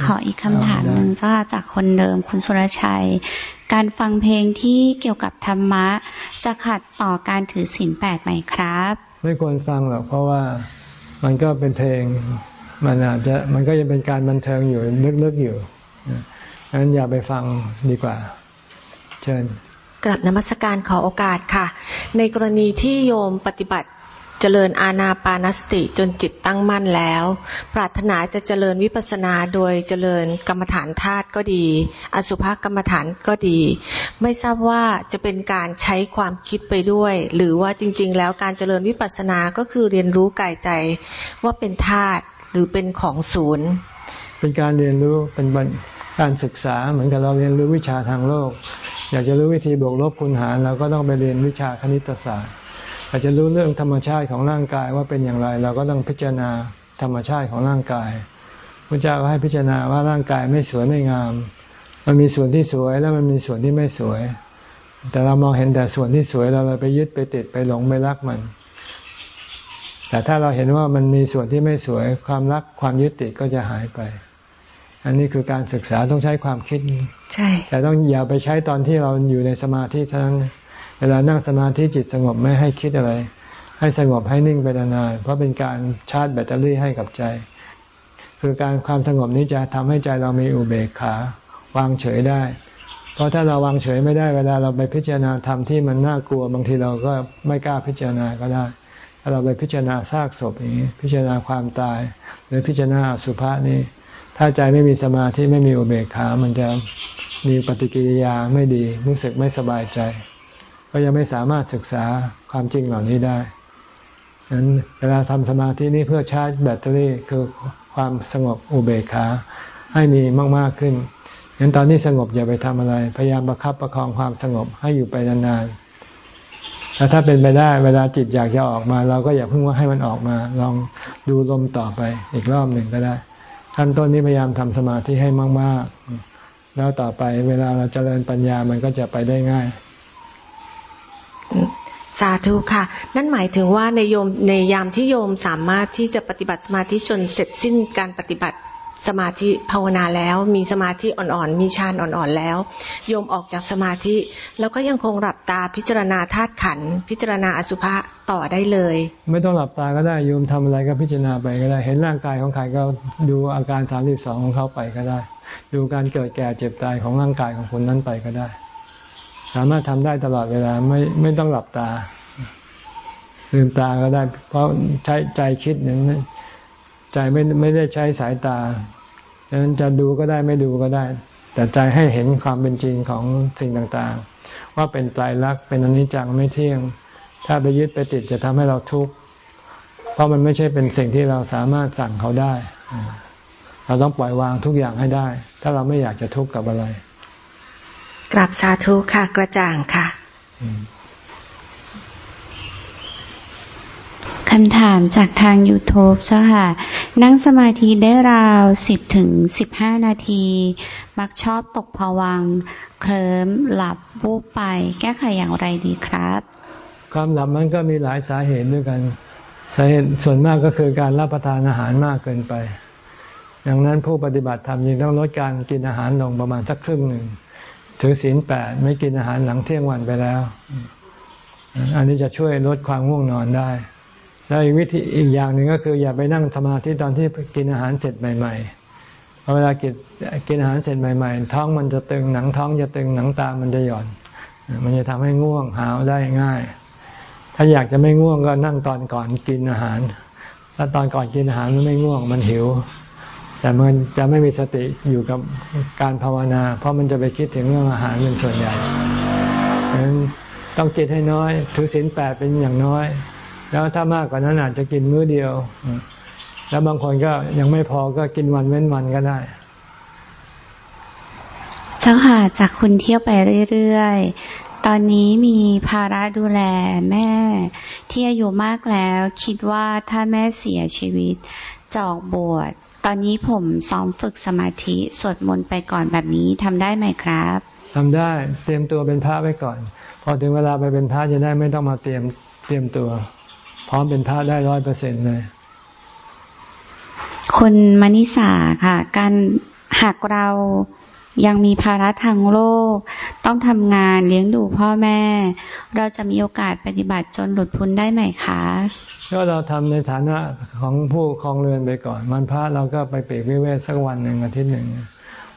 ขออีกคำถามหนึ่งเจ้าจากคนเดิมคุณสุรชัย การฟังเพลงที่เกี่ยวกับธรรมะ จะขัดต่อการถือศีลแปดไหมครับ ไม่ควรฟังหรอกเพราะว่ามันก็เป็นเพลง มันอาจจะมันก็ยังเป็นการบันเทิงอยู่ลึกๆอยู่งั้นอย่าไปฟังดีกว่า เชิญกลับนมัสการขอโอกาสค่ะ ในกรณีที่โยมปฏิบัติเจริญอาณาปานสติจนจิตตั้งมั่นแล้ว ปรารถนาจะเจริญวิปัสนาโดยเจริญกรรมฐานธาตุก็ดี อสุภกรรมฐานก็ดี ไม่ทราบว่าจะเป็นการใช้ความคิดไปด้วย หรือว่าจริง ๆ แล้วการเจริญวิปัสนาก็คือเรียนรู้กายใจว่าเป็นธาตุหรือเป็นของศูนย์ เป็นการเรียนรู้เป็นการศึกษาเหมือนกับเราเรียนรู้วิชาทางโลก อยากจะรู้วิธีบวกลบคูณหารเราก็ต้องไปเรียนวิชาคณิตศาสตร์ากจะรู้เรื่องธรรมชาติของร่างกายว่าเป็นอย่างไร เราก็ต้องพิจารณาธรรมชาติของร่างกายพระเจ้าก็ให้พิจารณาว่าร่างกายไม่สวยไม่งาม มันมีส่วนที่สวยแล้วมันมีส่วนที่ไม่สวย แต่เรามองเห็นแต่ส่วนที่สวยเราเลยไปยึดไปติดไปหลงไปรักมัน แต่ถ้าเราเห็นว่ามันมีส่วนที่ไม่สวย ความรักความยึดติดก็จะหายไป อันนี้คือการศึกษาต้องใช้ความคิด ใช่ แต่ต้องอย่าไปใช้ตอนที่เราอยู่ในสมาธิเท่านั้น เวลานั่งสมาธิจิตสงบไม่ให้คิดอะไร ให้สงบให้นิ่งไปนานๆเพราะเป็นการชาร์จแบตเตอรี่ให้กับใจ คือการความสงบนี้จะทำให้ใจเรามีอุเบกขาวางเฉยได้ เพราะถ้าเราวางเฉยไม่ได้เวลาเราไปพิจารณาธรรมที่มันน่ากลัวบางทีเราก็ไม่กล้าพิจารณาก็ได้ถ้าเราไปพิจารณาซากศพอย่างนี้พิจารณาความตาย หรือพิจารณาสุภาษนี่ถ้าใจไม่มีสมาธิไม่มีอุเบกขา มันจะมีปฏิกิริยาไม่ดีรู้สึกไม่สบายใจ ก็ยังไม่สามารถศึกษาความจริงเหล่านี้ได้ฉะนั้นเวลาทำสมาธินี้เพื่อชาร์จแบตเตอรี่คือความสงบอุเบกขาให้มีมาก ๆ ขึ้นงั้นตอนนี้สงบอย่าไปทำอะไร พยายามประคับประคองความสงบให้อยู่ไปนานๆแล้วถ้าเป็นไปได้เวลาจิตอยากจะออกมา เราก็อย่าเพิ่งว่าให้มันออกมา ลองดูลมต่อไปอีกรอบหนึ่งก็ได้ขั้นต้นนี้พยายามทำสมาธิให้มาก ๆ แล้วต่อไปเวลาเราเจริญปัญญามันก็จะไปได้ง่าย สาธุค่ะ นั่นหมายถึงว่าในโยมในยามที่โยมสามารถที่จะปฏิบัติสมาธิจนเสร็จสิ้นการปฏิบัติสมาธิภาวนาแล้วมีสมาธิอ่อนๆ มีฌานอ่อนๆแล้ว โยมออกจากสมาธิ แล้วก็ยังคงหลับตาพิจารณาธาตุขัน พิจารณาอสุภะต่อได้เลย ไม่ต้องหลับตาก็ได้โยมทำอะไรก็พิจารณาไปก็ได้ เห็นร่างกายของใครก็ดูอาการสามสิบสองของเขาไปก็ได้ ดูการเกิดแก่เจ็บตายของร่างกายของคนนั้นไปก็ได้ สามารถทำได้ตลอดเวลาไม่ไม่ต้องหลับตา ลืมตาก็ได้ เพราะใช้ใจคิดนั้นใจไม่ไม่ได้ใช้สายตาดังนั้นจะดูก็ได้ไม่ดูก็ได้ แต่ใจให้เห็นความเป็นจริงของสิ่งต่างๆ ว่าเป็นไตรลักษณ์เป็นอนิจจังไม่เที่ยง ถ้าไปยึดไปติดจะทำให้เราทุกข์เพราะมันไม่ใช่เป็นสิ่งที่เราสามารถสั่งเขาได้ เราต้องปล่อยวางทุกอย่างให้ได้ ถ้าเราไม่อยากจะทุกข์กับอะไร กราบสาธุค่ะ กระจ่างค่ะคำถามจากทาง YouTube เจ้าค่ะ นั่งสมาธิได้ราวสิบถึงสิบห้านาที มักชอบตกผวัง เคลิ้มหลับวูบไป แก้ไขอย่างไรดีครับ ความหลับมันก็มีหลายสาเหตุด้วยกันสาเหตุส่วนมากก็คือการรับประทานอาหารมากเกินไป ดังนั้นผู้ปฏิบัติธรรมยังต้องลดการกินอาหารลงประมาณสักครึ่งหนึ่ง ถือศีลแปดไม่กินอาหารหลังเที่ยงวันไปแล้ว อันนี้จะช่วยลดความง่วงนอนได้ แล้วอีกวิธีอีกอย่างหนึ่งก็คือ อย่าไปนั่งสมาธิตอนที่กินอาหารเสร็จใหม่ๆพอเวลากินกินอาหารเสร็จใหม่ ๆ ท้องมันจะตึงหนังท้องจะตึงหนังตามันจะหย่อน มันจะทำให้ง่วงหาวได้ง่าย ถ้าอยากจะไม่ง่วงก็นั่งตอนก่อนกินอาหารถ้าตอนก่อนกินอาหารมันไม่ง่วงมันหิว แต่มันจะไม่มีสติอยู่กับการภาวนา เพราะมันจะไปคิดถึงเรื่องอาหารเป็นส่วนใหญ่ดังนั้นต้องกินให้น้อย ถือศีลแปดเป็นอย่างน้อย แล้วถ้ามากกว่านั้นอาจจะกินมื้อเดียว แล้วบางคนก็ยังไม่พอก็กินวันเว้นวันก็ได้เจ้าค่ะจากคุณเที่ยวไปเรื่อยๆ ตอนนี้มีภาระดูแลแม่ที่อายุมากแล้ว คิดว่าถ้าแม่เสียชีวิตจะออกบวช ตอนนี้ผมซ้อมฝึกสมาธิสวดมนต์ไปก่อนแบบนี้ทำได้ไหมครับทำได้เตรียมตัวเป็นพระไว้ก่อน พอถึงเวลาไปเป็นพระจะได้ไม่ต้องมาเตรียมเตรียมตัว พร้อมเป็นพระได้ร้อยเปอร์เซ็นต์เลยคุณมณิสาค่ะ การหากเรา ยังมีภาระทางโลก ต้องทำงานเลี้ยงดูพ่อแม่ เราจะมีโอกาสปฏิบัติจนหลุดพ้นได้ไหมคะก็เราทำในฐานะของผู้ครองเรือนไปก่อน มันพระเราก็ไปเปรกวิเวกสักวันหนึ่งอาทิตย์หนึ่ง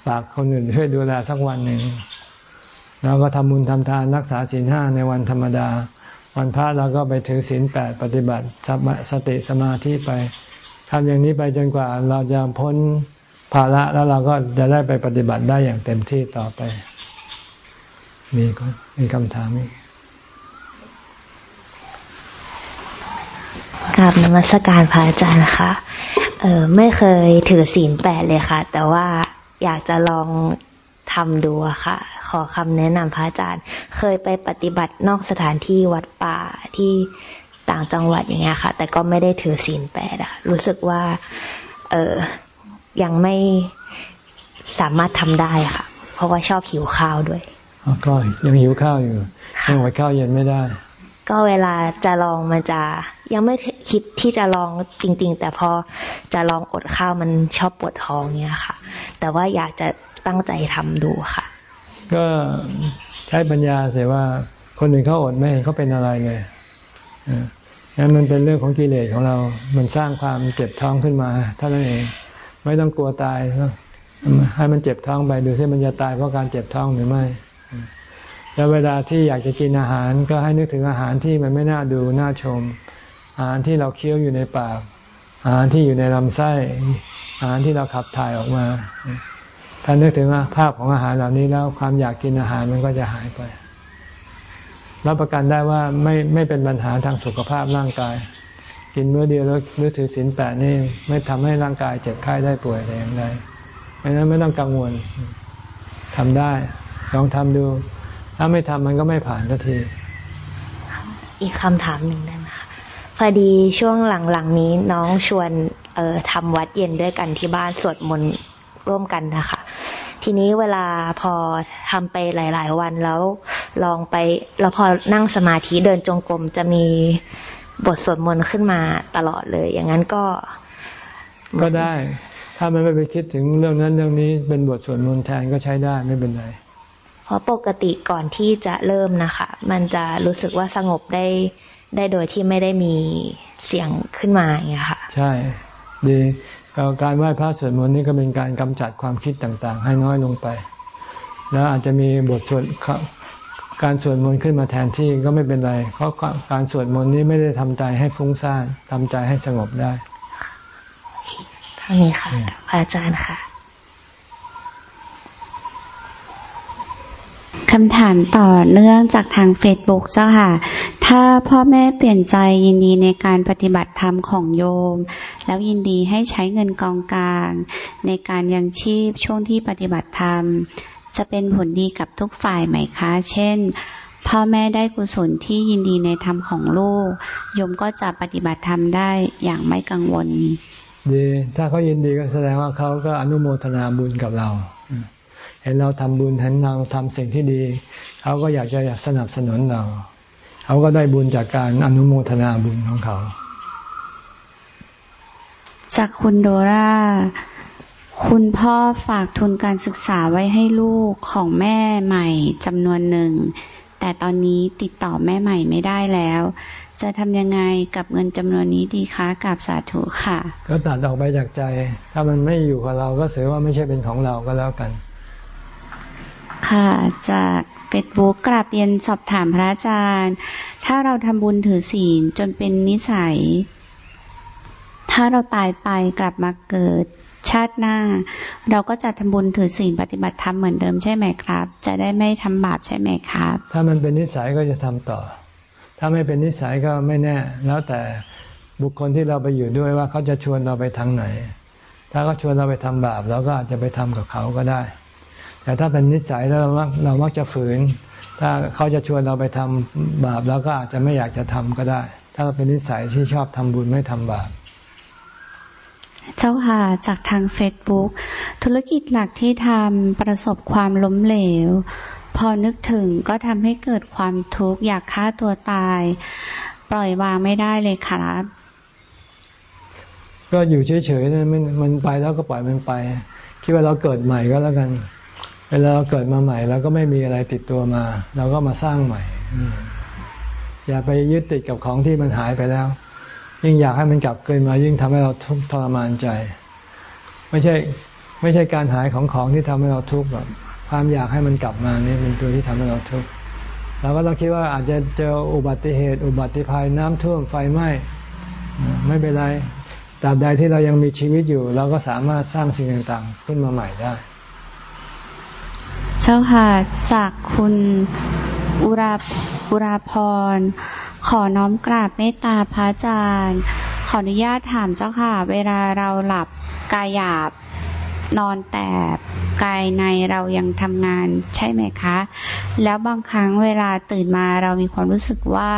ฝากคนอื่นช่วยดูแลสักวันหนึ่งเราก็ทำบุญทำทานรักษาศีลห้าในวันธรรมดา วันพระเราก็ไปถือศีลแปดปฏิบัติสติสมาธิไปทำอย่างนี้ไปจนกว่าเราจะพ้น ภาระแล้วเราก็จะได้ไปปฏิบัติได้อย่างเต็มที่ต่อไป มีก็มีคำถามอีกกราบนมัสการพระอาจารย์ค่ะเออไม่เคยถือศีลแปดเลยค่ะ แต่ว่าอยากจะลองทำดูค่ะ ขอคำแนะนำพระอาจารย์ เคยไปปฏิบัตินอกสถานที่วัดป่าที่ต่างจังหวัดอย่างเงี้ยค่ะ แต่ก็ไม่ได้ถือศีลแปดอะรู้สึกว่า เออ ยังไม่สามารถทำได้ค่ะ เพราะว่าชอบหิวข้าวด้วยก็ยังหิวข้าวอยู่ยังอดข้าวเย็นไม่ได้ ก็เวลาจะลองมันจะยังไม่คิดที่จะลองจริง ๆ แต่พอจะลองอดข้าวมันชอบปวดท้องเนี่ยค่ะ แต่ว่าอยากจะตั้งใจทำดูค่ะ ก็ใช้ปัญญาเสียว่าคนอื่นเขาอดไม่เห็นเขาเป็นอะไรเลยนั่นมันเป็นเรื่องของกิเลสของเรา มันสร้างความเจ็บท้องขึ้นมาเท่านั้นเอง ไม่ต้องกลัวตายให้มันเจ็บท้องไปดูซิมันจะตายเพราะการเจ็บท้องหรือไม่ แล้วเวลาที่อยากจะกินอาหารก็ให้นึกถึงอาหารที่มันไม่น่าดูน่าชม อาหารที่เราเคี้ยวอยู่ในปาก อาหารที่อยู่ในลำไส้ อาหารที่เราขับถ่ายออกมา ถ้านึกถึงภาพของอาหารเหล่านี้แล้วความอยากกินอาหารมันก็จะหายไป รับประกันได้ว่าไม่ไม่เป็นปัญหาทางสุขภาพร่างกาย กินเมื่อเดียวแล้วหรือถือศีลแปดนี่ไม่ทำให้ร่างกายเจ็บไข้ได้ป่วยอะไรอย่างใดเพราะนั้นไม่ต้องกังวลทำได้ ลองทำดู ถ้าไม่ทำมันก็ไม่ผ่านสักที อีกคำถามหนึ่งได้ไหมคะพอดีช่วงหลังๆนี้น้องชวนเออทำวัดเย็นด้วยกันที่บ้านสวดมนต์ร่วมกันนะคะ ทีนี้เวลาพอทำไปหลาย ๆ วันแล้วลองไป แล้วพอนั่งสมาธิเดินจงกรมจะมี บทสวดมนต์ขึ้นมาตลอดเลย อย่างนั้นก็ก็ได้ ถ้ามันไม่ไปคิดถึงเรื่องนั้นเรื่องนี้เป็นบทสวดมนต์แทนก็ใช้ได้ไม่เป็นไรเพราะปกติก่อนที่จะเริ่มนะคะ มันจะรู้สึกว่าสงบได้ได้โดยที่ไม่ได้มีเสียงขึ้นมาอย่างเงี้ยค่ะ ใช่ ดีการไหว้พระสวดมนต์นี่ก็เป็นการกำจัดความคิดต่างๆ ให้น้อยลงไป แล้วอาจจะมีบทสวด การสวดมนต์ขึ้นมาแทนที่ก็ไม่เป็นไร เพราะการสวดมนต์นี้ไม่ได้ทำใจให้ฟุ้งซ่านทำใจให้สงบได้เท่านี้ค่ะพระอาจารย์ค่ะคำถามต่อเนื่องจากทางเฟซบุ๊กเจ้าค่ะ ถ้าพ่อแม่เปลี่ยนใจยินดีในการปฏิบัติธรรมของโยม แล้วยินดีให้ใช้เงินกองกลาง ในการยังชีพช่วงที่ปฏิบัติธรรม จะเป็นผลดีกับทุกฝ่ายไหมคะ เช่น พ่อแม่ได้กุศลที่ยินดีในธรรมของลูกโยมก็จะปฏิบัติธรรมได้อย่างไม่กังวล ดี ถ้าเขายินดีก็แสดงว่าเขาก็อนุโมทนาบุญกับเรา เห็นเราทำบุญเห็นเราทำสิ่งที่ดี เขาก็อยากจะสนับสนุนเรา เขาก็ได้บุญจากการอนุโมทนาบุญของเขา จากคุณโดรา คุณพ่อฝากทุนการศึกษาไว้ให้ลูกของแม่ใหม่จำนวนหนึ่ง แต่ตอนนี้ติดต่อแม่ใหม่ไม่ได้แล้ว จะทำยังไงกับเงินจำนวนนี้ดีคะกับสาธุค่ะ ก็ตัดออกไปจากใจ ถ้ามันไม่อยู่กับเราก็เสียว่าไม่ใช่เป็นของเราก็แล้วกัน ค่ะจากเฟซบุ๊กกราบเรียนสอบถามพระอาจารย์ ถ้าเราทำบุญถือศีลจนเป็นนิสัย ถ้าเราตายไปกลับมาเกิด ชาติหน้า เราก็จะทำบุญถือศีลปฏิบัติธรรมเหมือนเดิมใช่ไหมครับ จะได้ไม่ทำบาปใช่ไหมครับ ถ้ามันเป็นนิสัยก็จะทำต่อ ถ้าไม่เป็นนิสัยก็ไม่แน่ แล้วแต่บุคคลที่เราไปอยู่ด้วยว่าเขาจะชวนเราไปทางไหน ถ้าเขาชวนเราไปทำบาปเราก็อาจจะไปทำกับเขาก็ได้ แต่ถ้าเป็นนิสัยแล้วเราเรามักจะฝืน ถ้าเขาจะชวนเราไปทำบาปแล้วก็อาจจะไม่อยากจะทำก็ได้ ถ้าเป็นนิสัยที่ชอบทำบุญไม่ทำบาป เจ้าค่ะจากทางเฟซบุ๊กธุรกิจหลักที่ทำประสบความล้มเหลว พอนึกถึงก็ทำให้เกิดความทุกข์อยากฆ่าตัวตาย ปล่อยวางไม่ได้เลยครับ ก็อยู่เฉยๆนะมันมันไปแล้วก็ปล่อยมันไป คิดว่าเราเกิดใหม่ก็แล้วกันเวลาเราเกิดมาใหม่แล้วก็ไม่มีอะไรติดตัวมา เราก็มาสร้างใหม่อย่าไปยึดติดกับของที่มันหายไปแล้ว ยิ่งอยากให้มันกลับเกินมา ยิ่งทำให้เราทุกข์ทรมานใจ ไม่ใช่ไม่ใช่การหายของของที่ทำให้เราทุกข์แบบความอยากให้มันกลับมานี่เป็นตัวที่ทำให้เราทุกข์เราก็ต้องคิดว่าอาจจะเจออุบัติเหตุ อุบัติภัยน้ำท่วมไฟไหม้ไม่เป็นไรตราบใดที่เรายังมีชีวิตอยู่ เราก็สามารถสร้างสิ่งต่างๆ ขึ้นมาใหม่ได้ เจ้าค่ะจากคุณ อุราอุราพร ขอน้อมกราบเมตตาพระอาจารย์ ขออนุญาตถามเจ้าค่ะ เวลาเราหลับกายหยาบนอนแต่กายในเรายังทำงานใช่ไหมคะ แล้วบางครั้งเวลาตื่นมาเรามีความรู้สึกว่า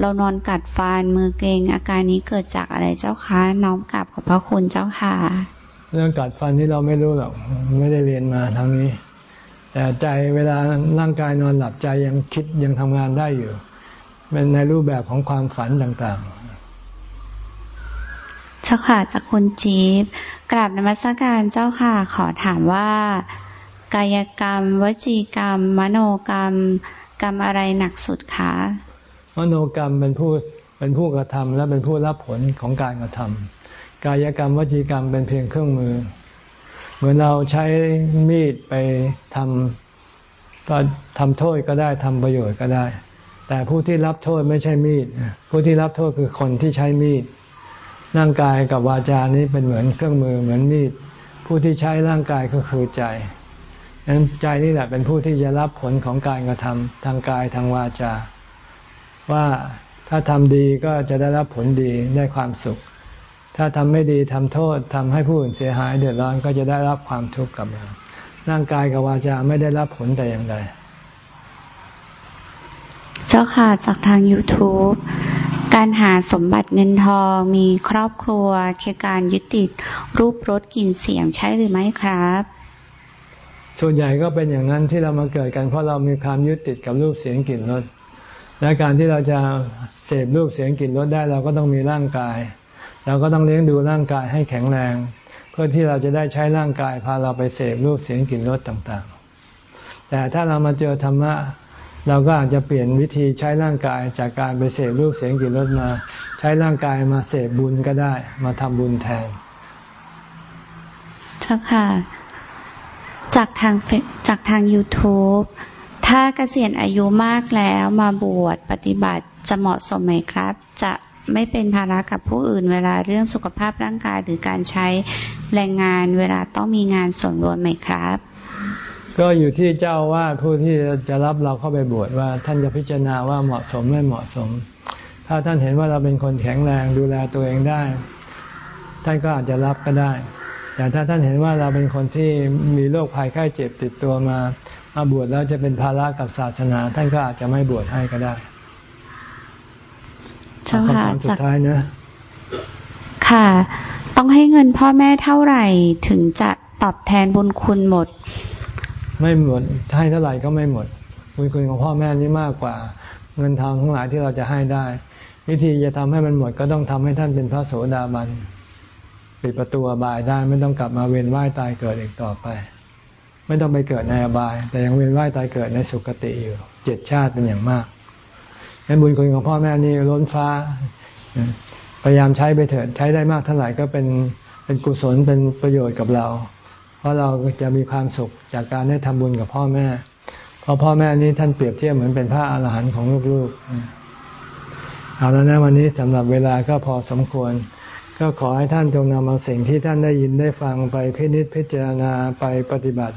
เรานอนกัดฟันมือเกรงอาการนี้เกิดจากอะไรเจ้าคะ น้อมกราบขอบพระคุณเจ้าค่ะ เรื่องกัดฟันที่เราไม่รู้หรอกไม่ได้เรียนมาทางนี้ แต่ใจเวลาร่างกายนอนหลับใจยังคิดยังทำงานได้อยู่เป็นในรูปแบบของความฝันต่างๆเจ้าค่ะจากคุณจีบกราบนมัสการเจ้าค่ะ ขอถามว่า กายกรรม วจีกรรม มโนกรรม กรรมอะไรหนักสุดคะมโนกรรมเป็นผู้เป็นผู้กระทำและเป็นผู้รับผลของการกระทำกายกรรม วจีกรรมเป็นเพียงเครื่องมือ เหมือนเราใช้มีดไปทำก็ทำโทษก็ได้ทำประโยชน์ก็ได้ แต่ผู้ที่รับโทษไม่ใช่มีด ผู้ที่รับโทษคือคนที่ใช้มีด ร่างกายกับวาจานี้เป็นเหมือนเครื่องมือเหมือนมีด ผู้ที่ใช้ร่างกายก็คือใจดังนั้นใจนี่แหละเป็นผู้ที่จะรับผลของการกระทำทางกายทางวาจา ว่าถ้าทำดีก็จะได้รับผลดีได้ความสุข ถ้าทำไม่ดีทำโทษทำให้ผู้อื่นเสียหายเดือดร้อนก็จะได้รับความทุกข์กับเราร่างกายกับวาจาไม่ได้รับผลแต่อย่างใด เจ้าค่ะจากทาง YouTube การหาสมบัติเงินทองมีครอบครัวคือการยึดติดรูปรสกลิ่นเสียงใช่หรือไม่ครับ ส่วนใหญ่ก็เป็นอย่างนั้นที่เรามาเกิดกันเพราะเรามีความยึดติดกับรูปเสียงกลิ่นรสและการที่เราจะเสพรูปเสียงกลิ่นรสได้เราก็ต้องมีร่างกาย เราก็ต้องเลี้ยงดูร่างกายให้แข็งแรง เพื่อที่เราจะได้ใช้ร่างกายพาเราไปเสพรูปเสียงกลิ่นรสต่างๆ แต่ถ้าเรามาเจอธรรมะเราก็อาจจะเปลี่ยนวิธีใช้ร่างกายจากการไปเสพรูปเสียงกลิ่นรสมา ใช้ร่างกายมาเสพบุญก็ได้ มาทำบุญแทนท่าค่ะ จากทางจากทาง YouTube ถ้าเกษียณอายุมากแล้วมาบวชปฏิบัติจะเหมาะสมไหมครับ จะ ไม่เป็นภาระกับผู้อื่นเวลาเรื่องสุขภาพร่างกายหรือการใช้แรงงานเวลาต้องมีงานส่วนรวมไหมครับ ก็อยู่ที่เจ้าว่าผู้ที่จะรับเราเข้าไปบวชว่า ท่านจะพิจารณาว่าเหมาะสมไม่เหมาะสม ถ้าท่านเห็นว่าเราเป็นคนแข็งแรงดูแลตัวเองได้ ท่านก็อาจจะรับก็ได้ แต่ถ้าท่านเห็นว่าเราเป็นคนที่มีโรคภัยไข้เจ็บติดตัวมามาบวชแล้วจะเป็นภาระกับศาสนา ท่านก็อาจจะไม่บวชให้ก็ได้ เจ้าค่ะจากท้ายนะ ค่ะ ต้องให้เงินพ่อแม่เท่าไหร่ถึงจะตอบแทนบุญคุณหมด ไม่หมดให้เท่าไหร่ก็ไม่หมด บุญคุณของพ่อแม่นี่มากกว่า เงินทองทั้งหลายที่เราจะให้ได้ วิธีจะทำให้มันหมดก็ต้องทำให้ท่านเป็นพระโสดาบันปิดประตูอบายได้ไม่ต้องกลับมาเวียนว่ายตายเกิดอีกต่อไป ไม่ต้องไปเกิดในอบาย แต่ยังเวียนว่ายตายเกิดในสุคติอยู่เจ็ดชาติเป็นอย่างมาก ให้บุญคุณของพ่อแม่นี่ล้นฟ้า พยายามใช้ไปเถิดใช้ได้มากเท่าไหร่ก็เป็นเป็นกุศลเป็นประโยชน์กับเรา เพราะเราจะมีความสุขจากการได้ทำบุญกับพ่อแม่ เพราะพ่อแม่นี้ท่านเปรียบเทียบเหมือนเป็นพระอาหารหันต์ของลูกๆ เอาแล้วนะวันนี้สำหรับเวลาก็พอสมควร ก็ขอให้ท่านจงนำเอาสิ่งที่ท่านได้ยินได้ฟังไปพินิจพิจารณาไปปฏิบัติ